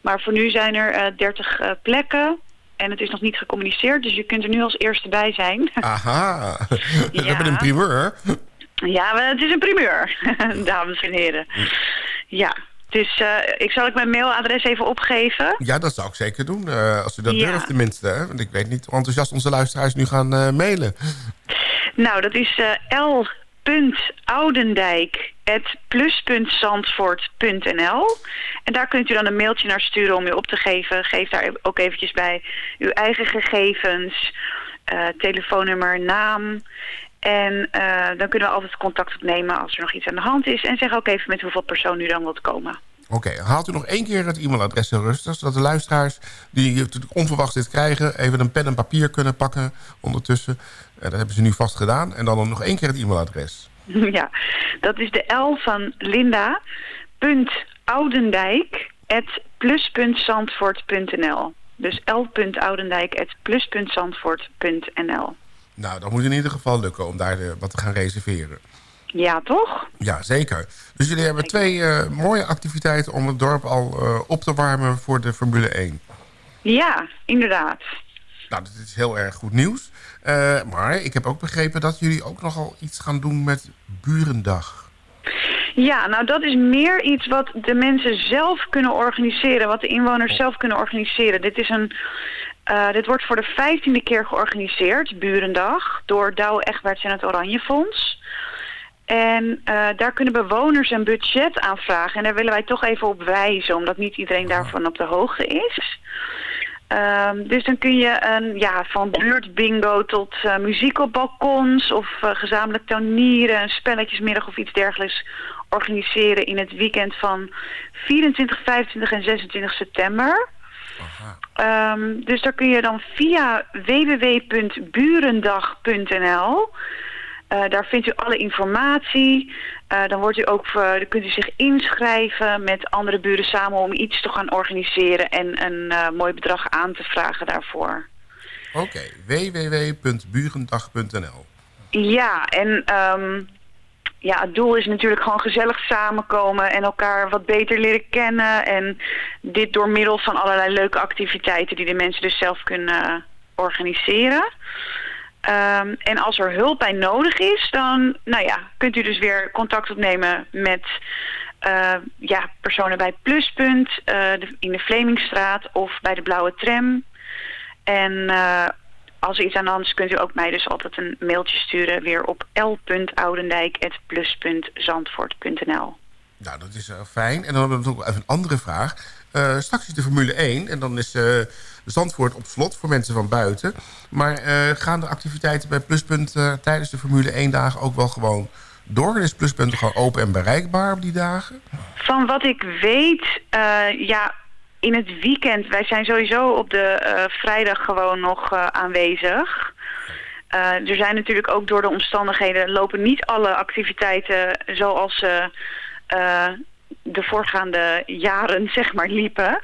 Maar voor nu zijn er eh 30 eh, plekken en het is nog niet gecommuniceerd, dus je kunt er nu als eerste bij zijn. Aha, we Ja. hebben een primeur. ja, het is een primeur, dames en heren. Ja, dus eh, ik zal ik mijn mailadres even opgeven. Ja, dat zou ik zeker doen. eh, als u dat Ja. durft tenminste. Hè? Want ik weet niet hoe enthousiast onze luisteraars nu gaan eh, mailen. Nou, dat is l.oudendijk.plus.zandvoort.nl En daar kunt u dan een mailtje naar sturen om u op te geven. Geef daar ook eventjes bij uw eigen gegevens, telefoonnummer, naam. En eh, dan kunnen we altijd contact opnemen als er nog iets aan de hand is. En zeg ook even met hoeveel persoon u dan wilt komen. Oké, haalt u nog één keer het e-mailadres in rustig... zodat de luisteraars die natuurlijk onverwachts dit krijgen... even een pen en papier kunnen pakken ondertussen. Eh, dat hebben ze nu vast gedaan. En dan nog één keer het e-mailadres. ja, dat is de L van Linda. Punt Oudendijk at plus.zandvoort.nl. Dus l.oudendijk at plus.zandvoort.nl. Nou, dat moet in ieder geval lukken om daar eh, wat te gaan reserveren. Ja, toch? Ja, zeker. Dus jullie hebben twee eh, mooie activiteiten... om het dorp al eh, op te warmen voor de Formule 1. Ja, inderdaad. Nou, dat is heel erg goed nieuws. Maar ik heb ook begrepen dat jullie ook nogal iets gaan doen met Burendag. Ja, nou dat is meer iets wat de mensen zelf kunnen organiseren, wat de inwoners zelf kunnen organiseren. Dit, is een, eh, dit wordt voor de vijftiende keer georganiseerd, Burendag, door Douwe Egberts en het Oranje Fonds. En eh, daar kunnen bewoners een budget aanvragen. En daar willen wij toch even op wijzen, omdat niet iedereen daarvan op de hoogte is. Ehm, dus dan kun je een, ja, van buurtbingo tot eh, muziek op balkons of gezamenlijk tuinieren, een spelletjesmiddag of iets dergelijks organiseren in het weekend van 24, 25 en 26 september. Ehm, dus daar kun je dan via www.burendag.nl eh, daar vindt u alle informatie. Eh, dan, wordt u ook, eh, dan kunt u zich inschrijven met andere buren samen om iets te gaan organiseren en een mooi bedrag aan te vragen daarvoor. Oké, www.burendag.nl Ja, en ehm, ja, het doel is natuurlijk gewoon gezellig samenkomen en elkaar wat beter leren kennen. En dit door middel van allerlei leuke activiteiten die de mensen dus zelf kunnen organiseren. Ehm, en als er hulp bij nodig is, dan nou ja, kunt u dus weer contact opnemen met eh, ja, personen bij Pluspunt eh, in de Vlemingstraat of bij de Blauwe Tram. En eh, als er iets aan de hand is, kunt u ook mij dus altijd een mailtje sturen weer op l.oudendijk.plus.zandvoort.nl. Nou, dat is eh, fijn. En dan hebben we nog even een andere vraag. Eh, straks is de Formule 1 en dan is eh Zandvoort op slot voor mensen van buiten. Maar gaan de activiteiten bij Pluspunt tijdens de Formule 1 dagen ook wel gewoon door? Is Pluspunt gewoon open en bereikbaar op die dagen? Van wat ik weet, ja, in het weekend, wij zijn sowieso op de eh, vrijdag gewoon nog eh, aanwezig. Eh, er zijn natuurlijk ook door de omstandigheden lopen niet alle activiteiten zoals ze de voorgaande jaren zeg maar liepen.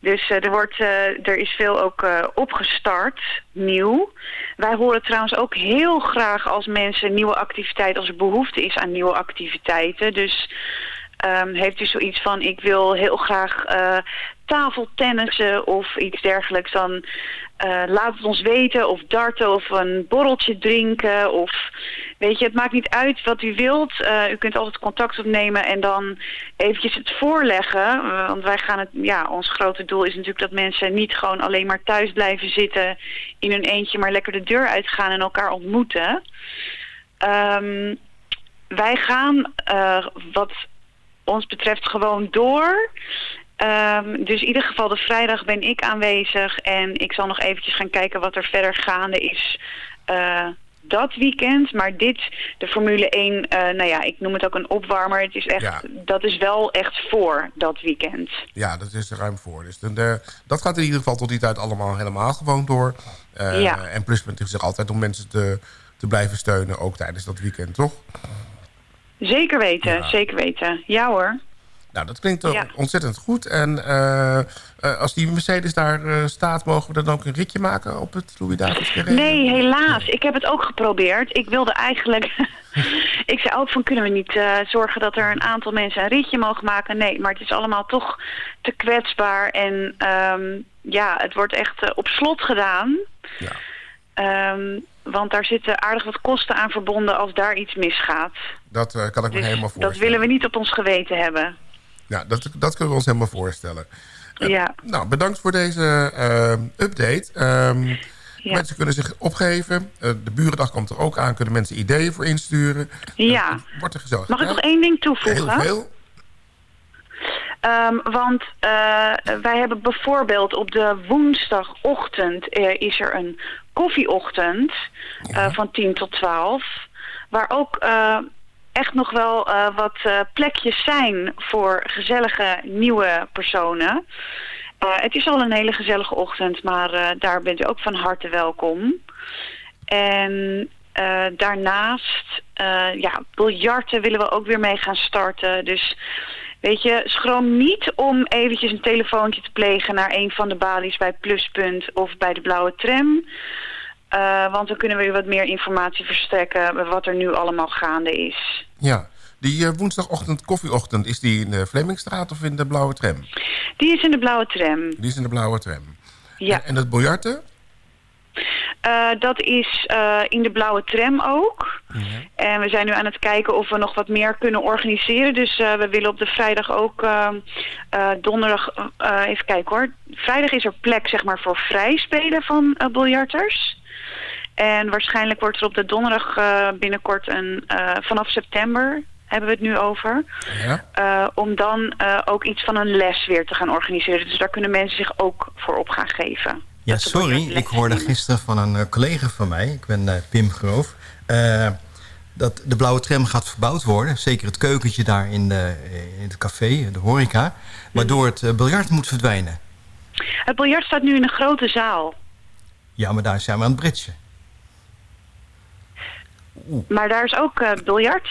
Dus er, wordt, er is veel ook opgestart, nieuw. Wij horen trouwens ook heel graag als mensen nieuwe activiteiten, als er behoefte is aan nieuwe activiteiten. Dus ehm, heeft u zoiets van, ik wil heel graag tafeltennissen of iets dergelijks, dan eh, laat het ons weten. Of darten of een borreltje drinken. Of weet je, het maakt niet uit wat u wilt. Eh, u kunt altijd contact opnemen en dan eventjes het voorleggen. Eh, Want wij gaan het, ja, ons grote doel is natuurlijk dat mensen niet gewoon alleen maar thuis blijven zitten in hun eentje, maar lekker de deur uitgaan en elkaar ontmoeten. Ehm, wij gaan wat ons betreft gewoon door. Ehm, dus in ieder geval de vrijdag ben ik aanwezig en ik zal nog eventjes gaan kijken wat er verder gaande is eh, dat weekend. Maar dit, de Formule 1, eh, nou ja, ik noem het ook een opwarmer. Het is echt, Ja. dat is wel echt voor dat weekend. Ja, dat is er ruim voor. Dus de, de- dat gaat in ieder geval tot die tijd allemaal helemaal gewoon door. Eh, Ja. En Pluspunt is er altijd om mensen te, te blijven steunen, ook tijdens dat weekend, toch? Zeker weten, Ja. zeker weten. Ja hoor. Nou, dat klinkt toch Ja. ontzettend goed. En eh, eh, als die Mercedes daar eh, staat, mogen we dan ook een ritje maken op het Louis Davids Carré? Nee, helaas. Ik heb het ook geprobeerd. Ik wilde eigenlijk... ik zei ook van, kunnen we niet zorgen dat er een aantal mensen een ritje mogen maken? Nee, maar het is allemaal toch te kwetsbaar. En ehm, ja, het wordt echt op slot gedaan. Ja. Ehm, want daar zitten aardig wat kosten aan verbonden als daar iets misgaat. Dat kan ik me Dus helemaal voorstellen. dat willen we niet op ons geweten hebben. Ja, dat, dat kunnen we ons helemaal voorstellen. Eh, Ja. Nou, bedankt voor deze eh, update. Ehm, Ja. Mensen kunnen zich opgeven. Eh, de Burendag komt er ook aan. Kunnen mensen ideeën voor insturen. Ja. Wordt er gezellig Mag ik nog één ding toevoegen? Heel veel. Ehm, want wij hebben bijvoorbeeld op de woensdagochtend is er een koffieochtend van 10 tot 12. Waar ook echt nog wel eh, wat eh, plekjes zijn voor gezellige nieuwe personen. Eh, het is al een hele gezellige ochtend, maar daar bent u ook van harte welkom. En daarnaast, ja, biljarten willen we ook weer mee gaan starten. Dus weet je, schroom niet om eventjes een telefoontje te plegen naar een van de balies bij Pluspunt of bij de Blauwe Tram. Eh, want dan kunnen we u wat meer informatie verstrekken wat er nu allemaal gaande is. Ja. Die eh, woensdagochtend, koffieochtend, is die in de Vlemingstraat of in de Blauwe Tram? Die is in de Blauwe Tram. Die is in de Blauwe Tram. Ja. En, en het biljarten? Eh, dat is in de blauwe tram ook. En we zijn nu aan het kijken of we nog wat meer kunnen organiseren. Dus we willen op de vrijdag ook eh, eh, donderdag... even kijken hoor. Vrijdag is er plek zeg maar voor vrij spelen van biljarters. En waarschijnlijk wordt er op de donderdag eh, binnenkort een... eh, vanaf september hebben we het nu over. Ja. eh, om dan eh, ook iets van een les weer te gaan organiseren. Dus daar kunnen mensen zich ook voor op gaan geven. Ja, sorry. Ik hoorde nemen. gisteren van een collega van mij, ik ben Pim Groof... eh, dat de blauwe tram gaat verbouwd worden. Zeker het keukentje daar in, de, in het café, de horeca. Waardoor het biljart moet verdwijnen. Het biljart staat nu in een grote zaal. Ja, maar daar zijn we aan het britsen. Maar daar is ook eh, biljart.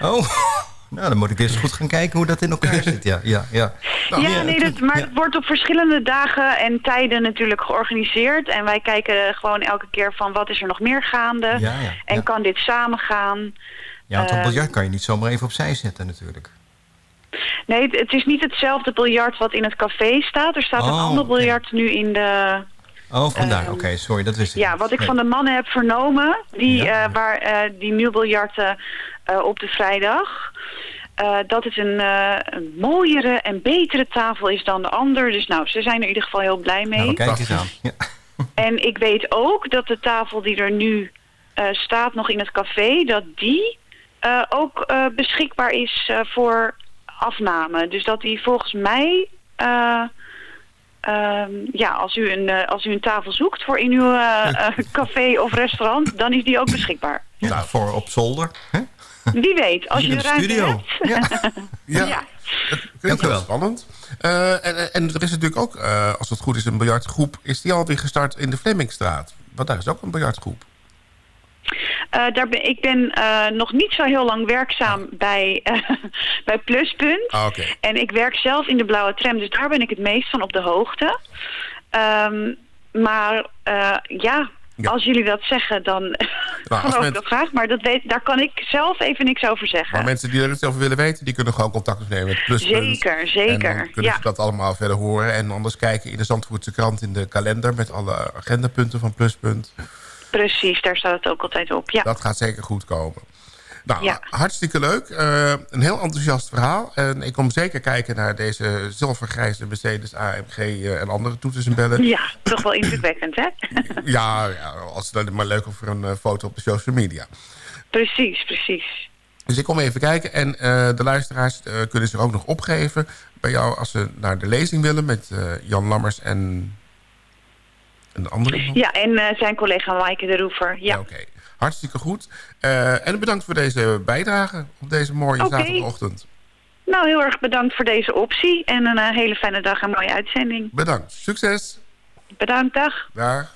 Oh, nou dan moet ik eens goed gaan kijken hoe dat in elkaar zit. Ja, ja, ja. Nou, ja, nee, dat, maar ja. het wordt op verschillende dagen en tijden natuurlijk georganiseerd. En wij kijken gewoon elke keer van wat is er nog meer gaande. Ja, ja, en ja. kan dit samengaan. Ja, want dat eh, biljart kan je niet zomaar even opzij zetten natuurlijk. Nee, het, is niet hetzelfde biljart wat in het café staat. Er staat een Oh, ander biljart nu in de... Oh, vandaar. Ehm, Oké, sorry, dat wist ik Ja, niet. wat ik Nee. van de mannen heb vernomen, die, Ja. eh, waar, eh, die nieuw biljarten eh, op de vrijdag... eh, dat het een, eh, een mooiere en betere tafel is dan de ander. Dus nou, ze zijn er in ieder geval heel blij mee. Nou, kijk eens aan. Ja. En ik weet ook dat de tafel die er nu eh, staat nog in het café... dat die eh, ook eh, beschikbaar is eh, voor afname. Dus dat die volgens mij... eh, ehm, ja, als u, een, eh, als u een tafel zoekt voor in uw eh, eh, café of restaurant... dan is die ook beschikbaar. Ja, voor op zolder. Hè? Wie weet, als Hier je in de ruimte studio. hebt. Ja. Ja. Dank heel wel. spannend. Eh, en, en- er is natuurlijk ook, eh, als het goed is, een biljartgroep. Is die alweer gestart in de Flemmingstraat? Want daar is ook een biljartgroep. Eh, daar ben, ik ben eh, nog niet zo heel lang werkzaam bij, eh, bij Pluspunt. Ah. En ik werk zelf in de blauwe tram, dus daar ben ik het meest van op de hoogte. Ehm, maar ja, Ja. als jullie dat zeggen, dan als geloof ik men- dat graag. Maar dat weet, daar kan ik zelf even niks over zeggen. Maar mensen die er iets over willen weten... die kunnen gewoon contact opnemen met Pluspunt. Zeker, zeker. En dan kunnen Ja. ze dat allemaal verder horen. En anders kijken in de Zandvoortse krant in de kalender... met alle agendapunten van Pluspunt. Precies, daar staat het ook altijd op. Ja. Dat gaat zeker goed komen. Nou, Ja. hartstikke leuk. Eh, een heel enthousiast verhaal. En ik kom zeker kijken naar deze zilvergrijze Mercedes AMG eh, en andere toeters en bellen. Ja, toch wel indrukwekkend, hè? Ja, ja als het maar leuk of voor een eh, foto op de social media. precies, precies. Dus ik kom even kijken. En de luisteraars kunnen zich ook nog opgeven bij jou... als ze naar de lezing willen met Jan Lammers en een andere iemand. Ja, en eh, zijn collega Maaike de Roever. Ja. Oké, hartstikke goed. Eh, en bedankt voor deze bijdrage op deze mooie zaterdagochtend. Nou, heel erg bedankt voor deze optie. En een eh, hele fijne dag en mooie uitzending. Bedankt. Succes. Bedankt, dag. Dag.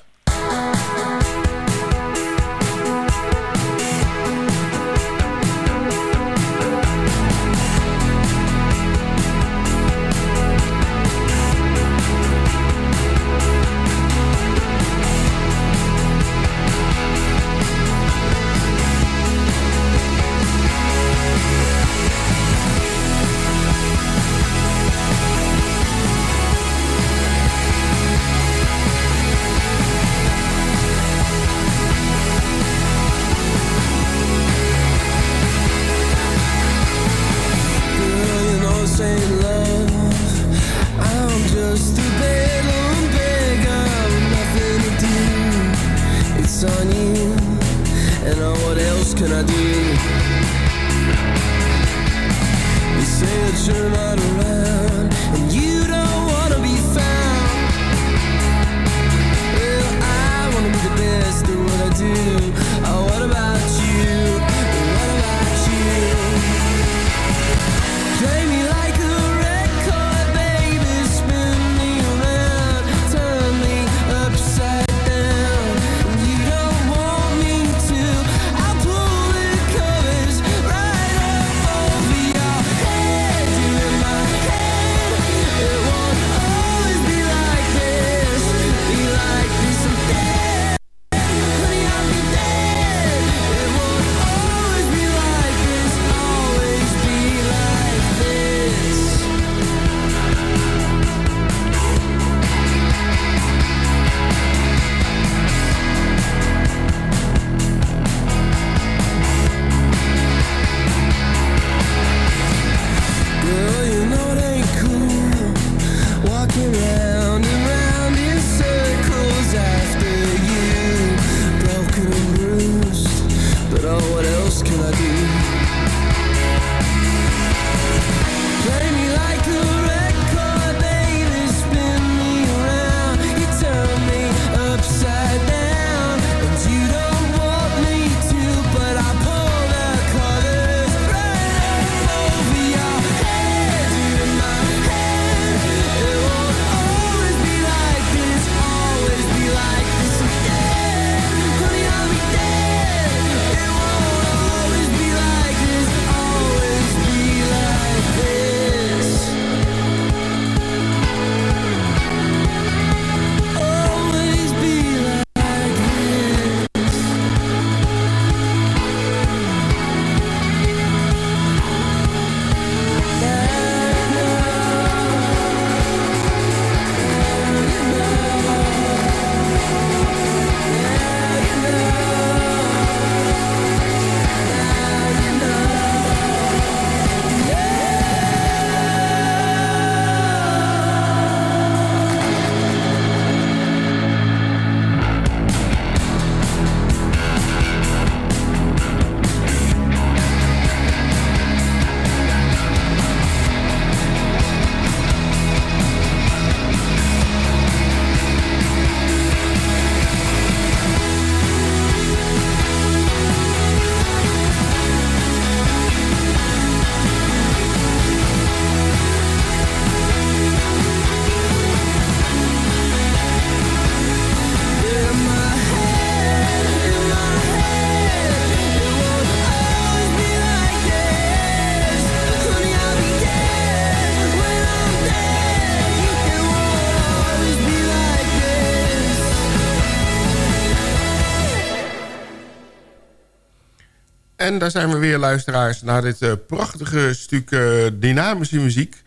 En daar zijn we weer, luisteraars, naar dit eh, prachtige stuk eh, dynamische muziek.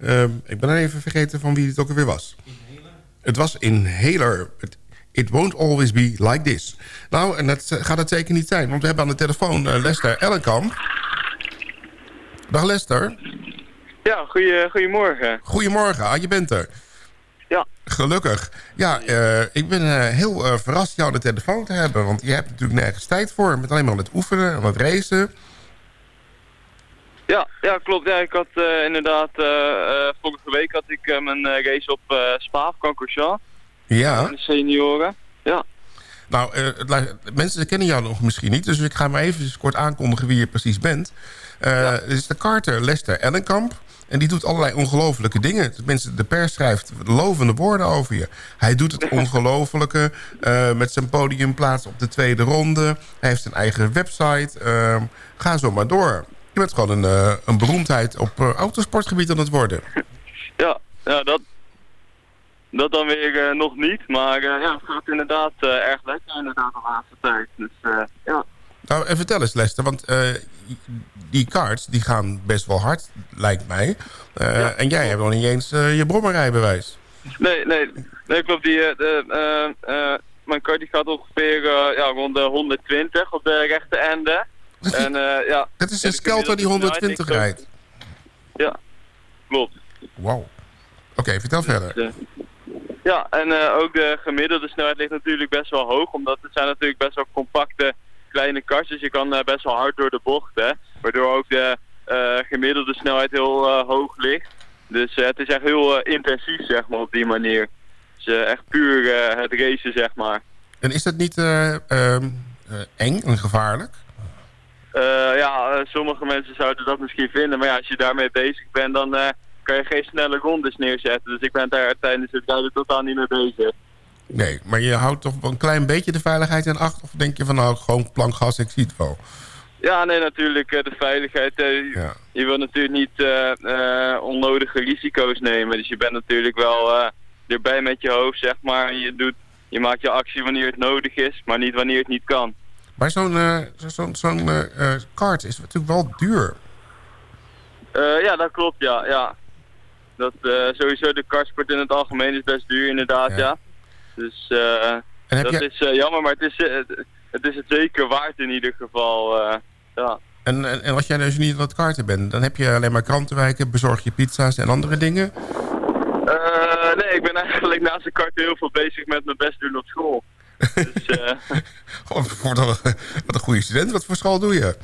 Ehm, ik ben even vergeten van wie het ook alweer was. Het was Inhaler. Het- It won't always be like this. Nou, en dat eh, gaat het zeker niet zijn. Want we hebben aan de telefoon Lester Ellenkamp. Dag Lester. Ja, goeie, goedemorgen. Goedemorgen, ah, je bent er. Ja. Gelukkig. Ja, eh, ik ben eh, heel eh, verrast jou aan de telefoon te hebben. Want je hebt natuurlijk nergens tijd voor. Bent alleen maar aan het oefenen, aan het racen. Ja, ja klopt. Ja, ik had inderdaad, vorige week had ik mijn race op eh Spa. Ja. De senioren. Ja. Nou, mensen kennen jou nog misschien niet. Dus ik ga maar even kort aankondigen wie je precies bent. Eh Dit is de karter Lester Ellenkamp. En die doet allerlei ongelofelijke dingen. Tenminste, de pers schrijft lovende woorden over je. Hij doet het ongelofelijke eh, met zijn podiumplaats op de tweede ronde. Hij heeft zijn eigen website. Ehm, ga zo maar door. Je bent gewoon een, eh, een beroemdheid op eh, autosportgebied aan het worden. Ja, ja dat, dat dan weer nog niet. Maar ja, het gaat inderdaad erg lekker inderdaad de laatste tijd. Dus ja. Nou, en vertel eens Lester, want die karts die gaan best wel hard, lijkt mij. Eh, En jij hebt nog niet eens eh, je brommerrijbewijs. Nee, nee, nee klopt. Die, eh, de, mijn kar die gaat ongeveer ja, rond de 120 op de rechte ende. En, ja, Dat is en een skelter die gemiddelde 120 snelheid, rijdt. Ja, klopt. Wauw. Oké, vertel verder. Dus, eh, ja, en ook de gemiddelde snelheid ligt natuurlijk best wel hoog, omdat het zijn natuurlijk best wel compacte kleine kars, dus je kan eh, best wel hard door de bocht, hè, waardoor ook de eh, gemiddelde snelheid heel eh, hoog ligt. Dus het is echt heel intensief, zeg maar, op die manier. Dus echt puur het racen, zeg maar. En is dat niet eh, ehm, eh, eng en gevaarlijk? Ja, sommige mensen zouden dat misschien vinden, maar ja, als je daarmee bezig bent, dan kan je geen snelle rondes neerzetten. Dus ik ben daar tijdens het rijden totaal niet mee bezig. Nee, maar je houdt toch wel een klein beetje de veiligheid in acht? Of denk je van nou, gewoon plankgas, ik zie het wel? Ja, nee, natuurlijk. eh, de veiligheid. eh, je- wil natuurlijk niet eh, onnodige risico's nemen. Dus je bent natuurlijk wel erbij met je hoofd, zeg maar. Je, doet, je maakt je actie wanneer het nodig is, maar niet wanneer het niet kan. Maar zo'n zo- zo'n zo'n kart is natuurlijk wel duur. Ja, dat klopt, ja. ja. Dat, sowieso de kartsport in het algemeen is best duur, inderdaad, ja. Dus eh, dat je- is eh, jammer, maar het is, eh, het, is het zeker waard in ieder geval. eh, ja. En, en, en als jij dus niet aan het karten bent, dan heb je alleen maar krantenwijken, bezorg je pizza's en andere dingen. Eh, nee, ik ben eigenlijk naast de kart heel veel bezig met mijn best doen op school. Dus, eh, de- wat een goede student. Wat voor school doe je?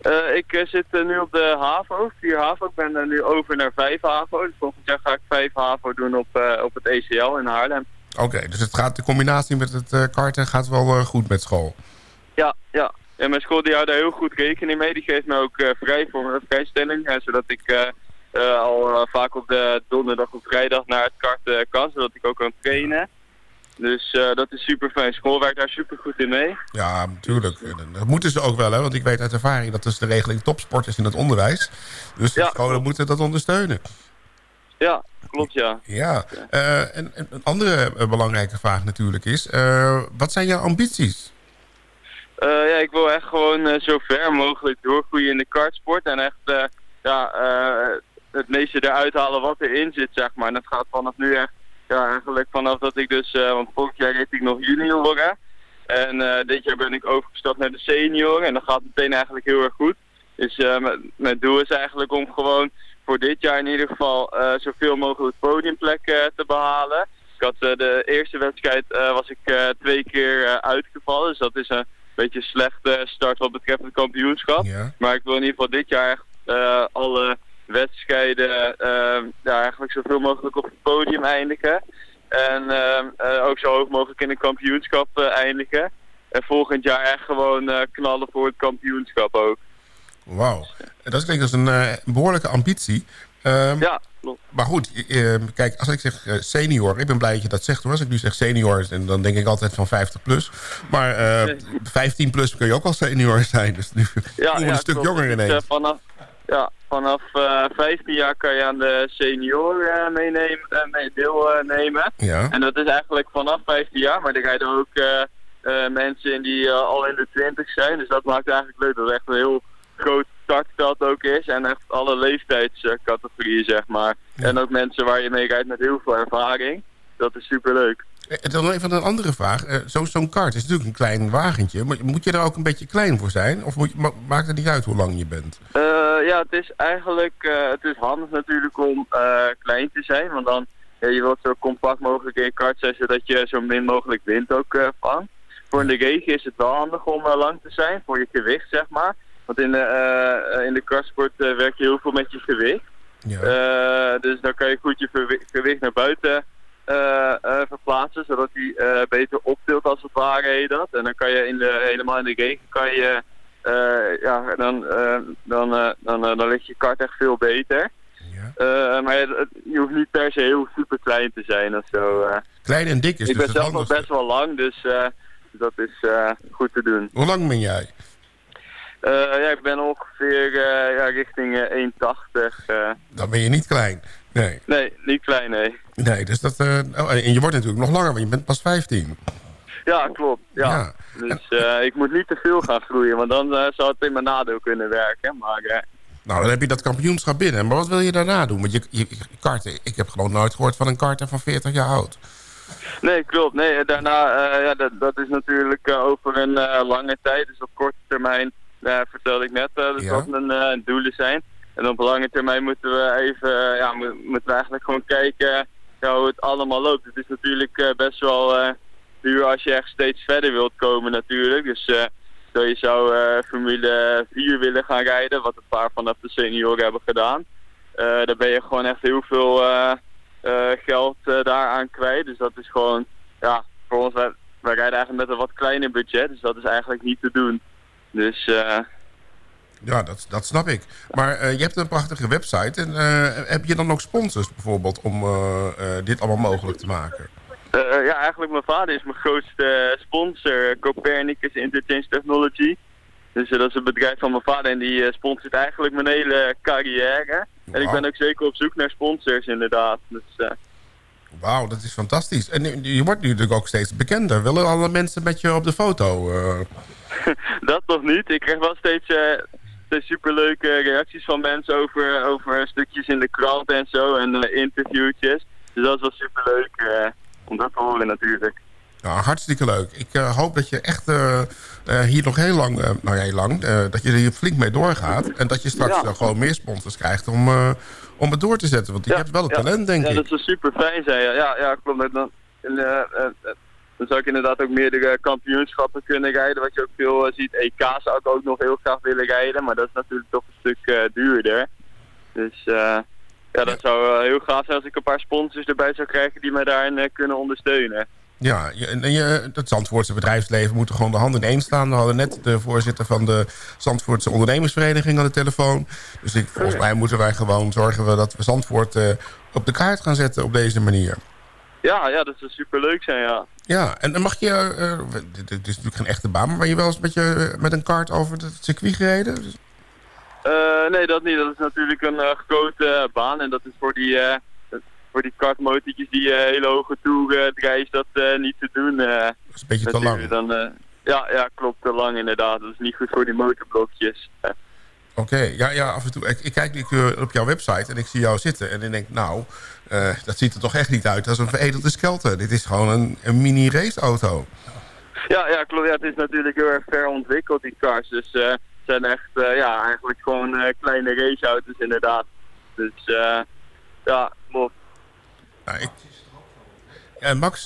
eh, ik zit nu op de HAVO, 4 HAVO. Ik ben nu over naar 5 HAVO. Dus volgend jaar ga ik 5 HAVO doen op, op het ECL in Haarlem. Oké, dus het gaat, de combinatie met het eh, karten gaat wel eh, goed met school. Ja, ja. En mijn school die houdt daar heel goed rekening mee. Die geeft me ook eh, vrij voor een vrijstelling. zodat ik al vaak op de donderdag of vrijdag naar het kart eh, kan. Zodat ik ook kan trainen. Dus dat is super fijn. School werkt daar super goed in mee. Ja, natuurlijk. Dat moeten ze ook wel, hè? Want ik weet uit ervaring dat dus de regeling topsport is in het onderwijs. Dus de scholen moeten dat ondersteunen. Ja, klopt ja. Ja. Eh, en, en een andere eh, belangrijke vraag natuurlijk is... eh, wat zijn jouw ambities? Ja, ik wil echt gewoon zo ver mogelijk doorgroeien in de kartsport. En echt ja, het meeste eruit halen wat erin zit, zeg maar. En dat gaat vanaf nu echt, ja, eigenlijk vanaf dat ik dus, want vorig jaar reed ik nog junioren. En dit jaar ben ik overgestapt naar de senioren. En dat gaat meteen eigenlijk heel erg goed. Dus mijn doel is eigenlijk om gewoon voor dit jaar in ieder geval eh, zoveel mogelijk podiumplekken eh, te behalen. Ik had eh, de eerste wedstrijd was ik twee keer uitgevallen. Dus dat is een beetje een slechte start wat betreft het kampioenschap. Maar ik wil in ieder geval dit jaar echt alle wedstrijden ja, eigenlijk zoveel mogelijk op het podium eindigen. En ook zo hoog mogelijk in het kampioenschap eindigen. En volgend jaar echt gewoon knallen voor het kampioenschap ook. Wauw. Dat klinkt als een eh, behoorlijke ambitie. Ehm, ja, klopt. Maar goed, eh, kijk, als ik zeg eh, senior... Ik ben blij dat je dat zegt hoor. Als ik nu zeg senior, en dan denk ik altijd van 50 plus. Maar eh, 15 plus kun je ook al senior zijn. Dus nu Ja, een stuk klopt. jonger Dus, eh, ineens. vanaf ja, vanaf eh 15 jaar kan je aan de senior eh, meenemen, eh, mee deelnemen. Ja. En dat is eigenlijk vanaf 15 jaar, maar er rijden ook eh, eh, mensen in die eh, al in de twintig zijn. Dus dat maakt het eigenlijk leuk dat het echt een heel groot startveld ook is. En echt alle leeftijdscategorieën, zeg maar. En ook mensen waar je mee rijdt met heel veel ervaring. Dat is superleuk. Eh, Dan even een andere vraag. Eh, zo- Zo'n kart is natuurlijk een klein wagentje. Maar moet je er ook een beetje klein voor zijn? Of moet je, ma- maakt het niet uit hoe lang je bent? Eh, ja, het is eigenlijk eh, het is handig natuurlijk om eh, klein te zijn. Want dan ja, je wilt zo compact mogelijk in je kart zijn, zodat je zo min mogelijk wind ook eh, vangt. Voor in de regen is het wel handig om eh, lang te zijn, voor je gewicht zeg maar. Want in de, eh, eh, in de kartsport eh, werk je heel veel met je gewicht. Eh, dus dan kan je goed je gewicht naar buiten verplaatsen, zodat die beter optilt als het ware heet dat. En dan kan je in de, helemaal in de regen kan je, ja, dan, dan, dan, dan ligt je kart echt veel beter. Eh, maar je hoeft niet per se heel super klein te zijn of zo. Klein en dik is ik dus ben het zelf nog best wel lang, dus eh, dat is goed te doen. Hoe lang ben jij? Eh, ja, ik ben ongeveer eh, ja, richting eh, 1,80. eh. Dan ben je niet klein. Nee. nee, niet klein, nee. Nee, dus dat... oh, en je wordt natuurlijk nog langer, want je bent pas 15. Ja, klopt. Ja. Dus ik moet niet te veel gaan groeien, want dan zou het in mijn nadeel kunnen werken. Maar Nou, dan heb je dat kampioenschap binnen. Maar wat wil je daarna doen? Want je, je, je karten, ik heb gewoon nooit gehoord van een karter van 40 jaar oud. Nee, klopt. Nee, daarna, ja, dat, dat is natuurlijk over een lange tijd. Dus op korte termijn, eh, vertelde ik net, eh, dus Ja. wat mijn eh, doelen zijn. En op lange termijn moeten we even, ja, mo- moeten we eigenlijk gewoon kijken hoe het allemaal loopt. Het is natuurlijk best wel duur als je echt steeds verder wilt komen natuurlijk. Dus stel je zou Formule 4 willen gaan rijden, wat een paar vanaf de senioren hebben gedaan. Daar ben je gewoon echt heel veel geld daaraan kwijt. Dus dat is gewoon, ja, voor ons, wij, wij rijden eigenlijk met een wat kleiner budget. Dus dat is eigenlijk niet te doen. Dus eh, Ja, dat, dat snap ik. Maar eh, je hebt een prachtige website. En eh, heb je dan ook sponsors bijvoorbeeld om dit allemaal mogelijk te maken? ja, eigenlijk mijn vader is mijn grootste sponsor, Copernicus Interchange Technology. Dus dat is het bedrijf van mijn vader en die eh, sponsort eigenlijk mijn hele carrière. En ik ben ook zeker op zoek naar sponsors inderdaad. Dus, Wauw, dat is fantastisch. En je- je wordt nu natuurlijk ook steeds bekender. Willen alle mensen met je op de foto? dat nog niet. Ik krijg wel steeds, eh steeds superleuke reacties van mensen over, over stukjes in de krant en zo. En eh, interviewtjes. Dus dat is wel superleuk eh, om dat te horen natuurlijk. Nou, hartstikke leuk. Ik hoop dat je echt hier nog heel lang, nou ja, heel lang, dat je er hier flink mee doorgaat. En dat je straks Ja. gewoon meer sponsors krijgt om, om het door te zetten. Want je hebt wel ja. talent, denk ja, ik. dat zou super fijn zijn. Ja, ja, ja klopt. En Dan, zou ik inderdaad ook meerdere kampioenschappen kunnen rijden. Wat je ook veel eh, ziet. EK zou ik ook nog heel graag willen rijden. Maar dat is natuurlijk toch een stuk eh, duurder. Dus eh, ja, dat zou heel gaaf zijn als ik een paar sponsors erbij zou krijgen die mij daarin kunnen ondersteunen. Ja, je, je, het Zandvoortse bedrijfsleven moet er gewoon de hand in één staan. We hadden net de voorzitter van de Zandvoortse ondernemersvereniging aan de telefoon. Dus volgens mij moeten wij gewoon zorgen dat we Zandvoort op de kaart gaan zetten op deze manier. Ja, ja, dat zou super leuk zijn, ja. Ja, en dan mag je, eh, dit, is natuurlijk geen echte baan, maar ben je wel eens met, je, met een kart over het circuit gereden? Dus- Eh, nee, dat niet. Dat is natuurlijk een grote baan. En dat is voor die, eh voor die kartmotortjes die hele hoge toeren is dat niet te doen. Dat is een beetje te lang. Dan, ja, ja, klopt. Te lang inderdaad. Dat is niet goed voor die motorblokjes. Oké, ja, ja, af en toe. Ik, ik kijk nu eh, op jouw website en ik zie jou zitten. En ik denk, nou, eh, dat ziet er toch echt niet uit als een veredelde skelter. Dit is gewoon een, een mini raceauto. Ja, ja, klopt. Ja, het is natuurlijk heel erg ver ontwikkeld, die cars. Dus eh, het zijn echt, ja, eigenlijk gewoon kleine raceauto's inderdaad. Dus, eh, ja, klopt. Nou, ik, en Max,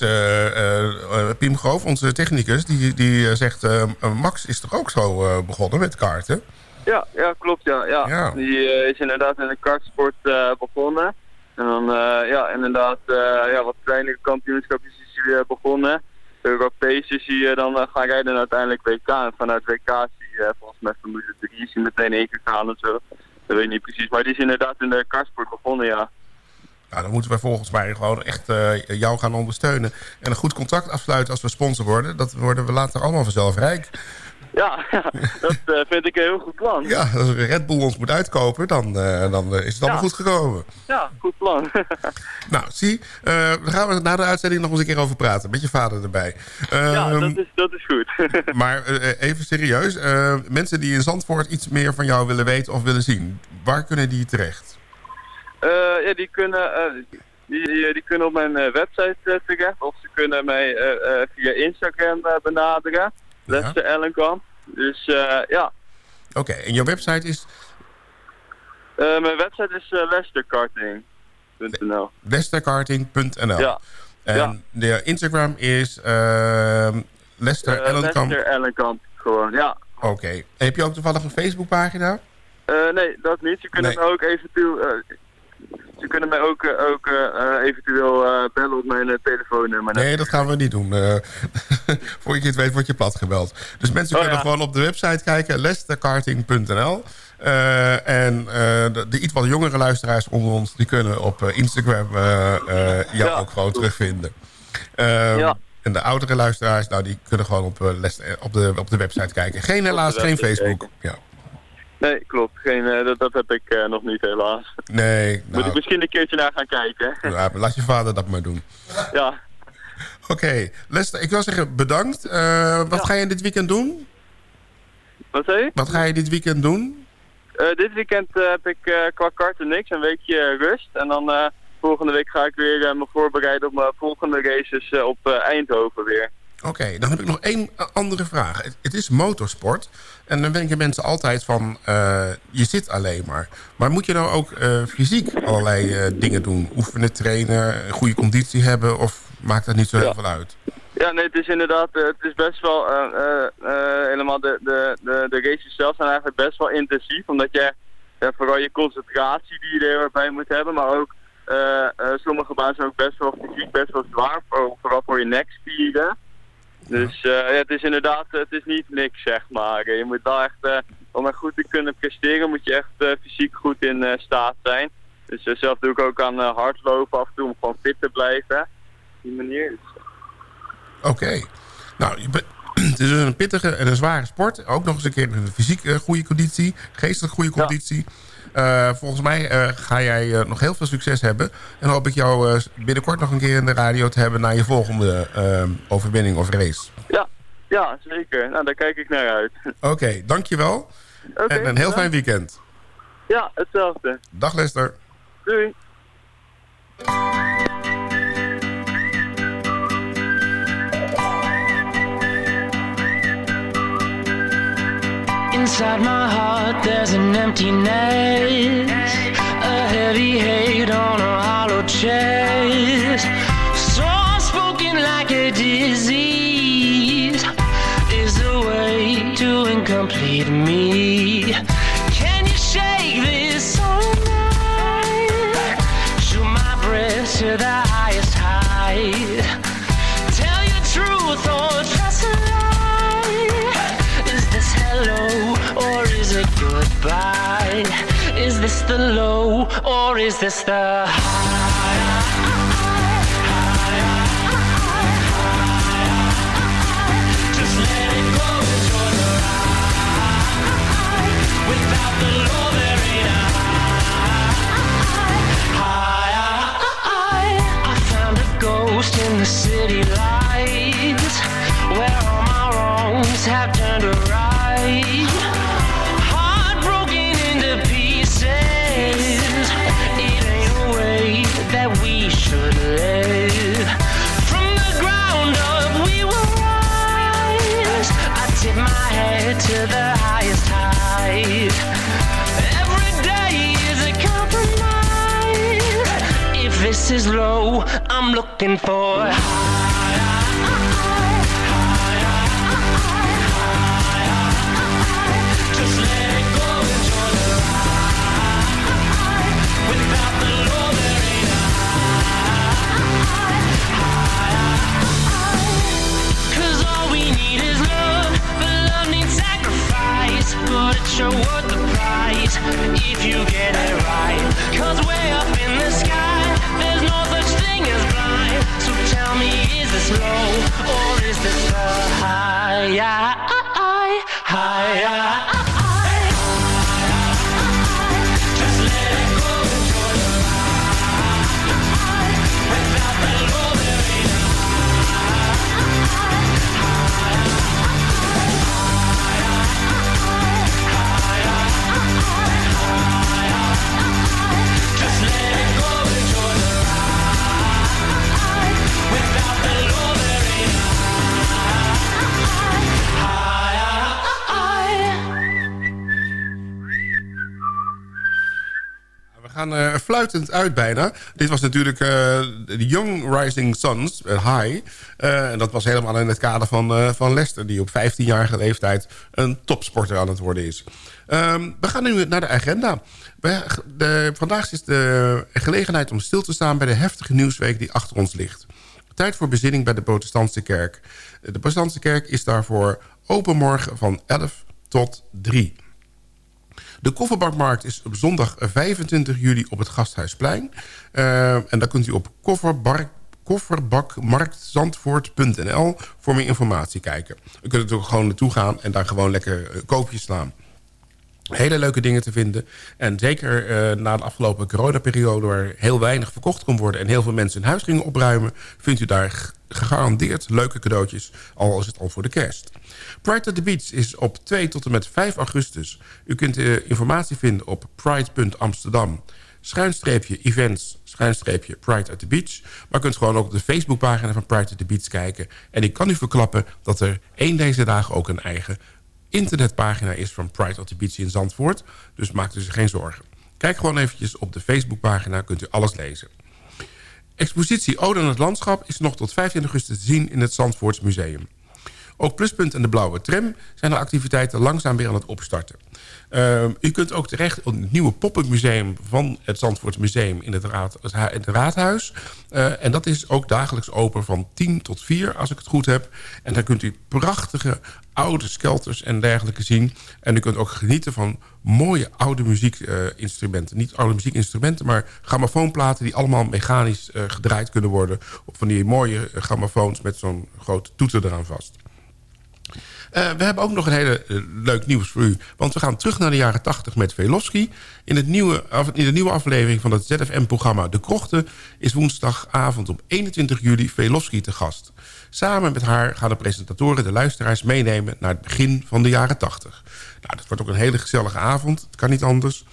Piem Groof, onze technicus, die, die zegt... Max is toch ook zo begonnen met karten? Ja, ja, klopt, ja. ja. Ja. Die eh, is inderdaad in de kartsport eh, begonnen. En dan, eh, ja, inderdaad, ja, wat kleinere kampioenschapjes is hij eh, begonnen. Europees is hij dan gaan rijden en uiteindelijk WK. En vanuit WK is hij volgens mij Formule 3 is hij meteen ingegaan of zo. Dat weet ik niet precies. Maar die is inderdaad in de kartsport begonnen, ja. Nou, dan moeten wij volgens mij gewoon echt jou gaan ondersteunen. En een goed contact afsluiten als we sponsor worden. Dat worden we later allemaal vanzelf rijk. Ja, dat eh, vind ik een heel goed plan. Ja, als Red Bull ons moet uitkopen, dan, eh, dan eh, is het allemaal Ja. goed gekomen. Ja, goed plan. Nou, zie, daar gaan we na de uitzending nog eens een keer over praten. Met je vader erbij. ja, Ehm, dat is, dat is goed. Maar even serieus. mensen die in Zandvoort iets meer van jou willen weten of willen zien. Waar kunnen die terecht? Ja, die kunnen, die, die, kunnen op mijn website terecht. Of ze kunnen mij via Instagram benaderen. Lester Ellenkamp. Dus eh, ja, Oké, en jouw website is Eh, mijn website is uh, lesterkarting.nl. westerkarting.nl. Ja. En Ja. de Instagram is ehm Lester Eh, Ellenkamp. Lester Ellenkamp, gewoon, ja. Oké. Heb je ook toevallig een Facebookpagina? Eh, nee, dat niet. Ze kunnen Nee. mij ook eventueel... eh, ze kunnen mij ook, eh, ook eh, eventueel eh, bellen op mijn telefoonnummer. Nee, dat gaan we niet doen. Voor je het weet word je plat gebeld. Dus mensen Oh, kunnen ja. gewoon op de website kijken. lesterkarting.nl En de, de iets wat jongere luisteraars onder ons... die kunnen op Instagram jou Ja. ook gewoon terugvinden. Ehm, Ja. En de oudere luisteraars, nou, die kunnen gewoon op, Lester- op, de, op de website kijken. Geen helaas, geen Facebook. Ja. Nee, klopt. Geen, eh, dat, dat heb ik eh, nog niet helaas. Nee, Moet ik nou, misschien een keertje naar gaan kijken. ja, laat je vader dat maar doen. ja. Oké, Lester, ik wil zeggen bedankt. Eh, wat ga je dit weekend doen? Wat zei je? Wat ga je dit weekend doen? Dit weekend heb ik qua karten niks, een weekje rust. En dan volgende week ga ik weer me voorbereiden op mijn volgende races op Eindhoven weer. Oké, dan heb ik nog één eh, andere vraag. Het, het is motorsport. En dan denken mensen altijd van, eh, je zit alleen maar. Maar moet je nou ook eh, fysiek allerlei dingen doen? Oefenen, trainen, een goede conditie hebben? Of maakt dat niet zo heel Ja. veel uit? Ja, nee, het is inderdaad, het is best wel, helemaal de, de, de, de races zelf zijn eigenlijk best wel intensief. Omdat je vooral je concentratie die je er heel erg bij moet hebben. Maar ook, sommige banen zijn ook best wel fysiek best wel zwaar. voor- Vooral voor je nekspieren. Dus eh, ja, het is inderdaad, het is niet niks zeg maar. Je moet wel echt, eh, om er goed te kunnen presteren, moet je echt eh, fysiek goed in eh, staat zijn. Dus eh, zelf doe ik ook aan eh, hardlopen af en toe om gewoon fit te blijven. Op die manier. Oké. Nou, je bent- het is een pittige en een zware sport. Ook nog eens een keer een fysiek eh, goede conditie. Geestelijk goede conditie. Eh, volgens mij eh, ga jij eh, nog heel veel succes hebben. En hoop ik jou binnenkort nog een keer in de radio te hebben... naar je volgende overwinning of race. Ja, ja, zeker. Nou, daar kijk ik naar uit. Oké, dankjewel. Oké, en een heel fijn weekend. Ja, hetzelfde. Dag Lester. Doei. Inside my heart, there's an emptiness, a heavy hate on a hollow chest. So spoken like a disease is the way to incomplete me. Is this the is love, but love needs sacrifice. But it's sure worth the price if you get it right. Cause way up in the sky, this low or is this high? high, high, high. Gaan eh, fluitend uit bijna. Dit was natuurlijk eh, de Young Rising Suns, eh, High. En dat was helemaal in het kader van, van Lester... die op 15-jarige leeftijd een topsporter aan het worden is. Ehm, we gaan nu naar de agenda. De, vandaag is de gelegenheid om stil te staan... bij de heftige nieuwsweek die achter ons ligt. Tijd voor bezinning bij de protestantse kerk. De protestantse kerk is daarvoor open morgen van 11 tot 3. De kofferbakmarkt is op zondag 25 juli op het Gasthuisplein. Eh, en daar kunt u op kofferbakmarktzandvoort.nl voor meer informatie kijken. U kunt er gewoon naartoe gaan en daar gewoon lekker eh, koopjes slaan. Hele leuke dingen te vinden. En zeker eh, na de afgelopen coronaperiode... waar heel weinig verkocht kon worden... en heel veel mensen hun huis gingen opruimen... vindt u daar gegarandeerd leuke cadeautjes... al is het al voor de kerst. Pride at the Beach is op 2 tot en met 5 augustus. U kunt eh, informatie vinden op pride.amsterdam. Schuinstreepje events, schuinstreepje Pride at the Beach. Maar u kunt gewoon ook op de Facebookpagina van Pride at the Beach kijken. En ik kan u verklappen dat er één deze dagen ook een eigen internetpagina is van Pride at the Beach in Zandvoort. Dus maak u zich geen zorgen. Kijk gewoon eventjes op de Facebookpagina, kunt u alles lezen. Expositie Ode aan het Landschap is nog tot 15 augustus te zien in het Zandvoorts Museum. Ook Pluspunt en de Blauwe Tram zijn de activiteiten langzaam weer aan het opstarten. Uh, u kunt ook terecht in het nieuwe pop-up museum van het Zandvoorts Museum in het, raad, het, Raadhuis. Uh, en dat is ook dagelijks open van 10 tot 4, als ik het goed heb. En daar kunt u prachtige oude skelters en dergelijke zien. En u kunt ook genieten van mooie oude muziekinstrumenten. Niet oude muziekinstrumenten, maar grammofoonplaten... die allemaal mechanisch uh, gedraaid kunnen worden... op van die mooie uh, grammofoons met zo'n grote toeter eraan vast. Uh, we hebben ook nog een hele uh, leuk nieuws voor u. Want we gaan terug naar de jaren 80 met Velofsky. In, het nieuwe, in de nieuwe aflevering van het ZFM-programma De Krochten... is woensdagavond op 21 juli Velofsky te gast. Samen met haar gaan de presentatoren de luisteraars meenemen... naar het begin van de jaren 80. Nou, dat wordt ook een hele gezellige avond. Het kan niet anders.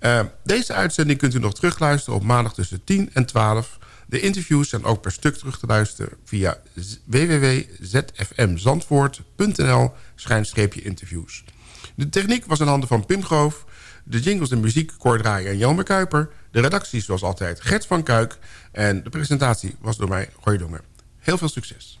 Uh, deze uitzending kunt u nog terugluisteren op maandag tussen 10 en 12... De interviews zijn ook per stuk terug te luisteren via www.zfmzandvoort.nl interviews. De techniek was in handen van Pim Groof. De jingles en muziek Cor Draaien en Jelmer Kuiper. De redactie zoals altijd Gert van Kuik. En de presentatie was door mij Roy Dongen. Heel veel succes.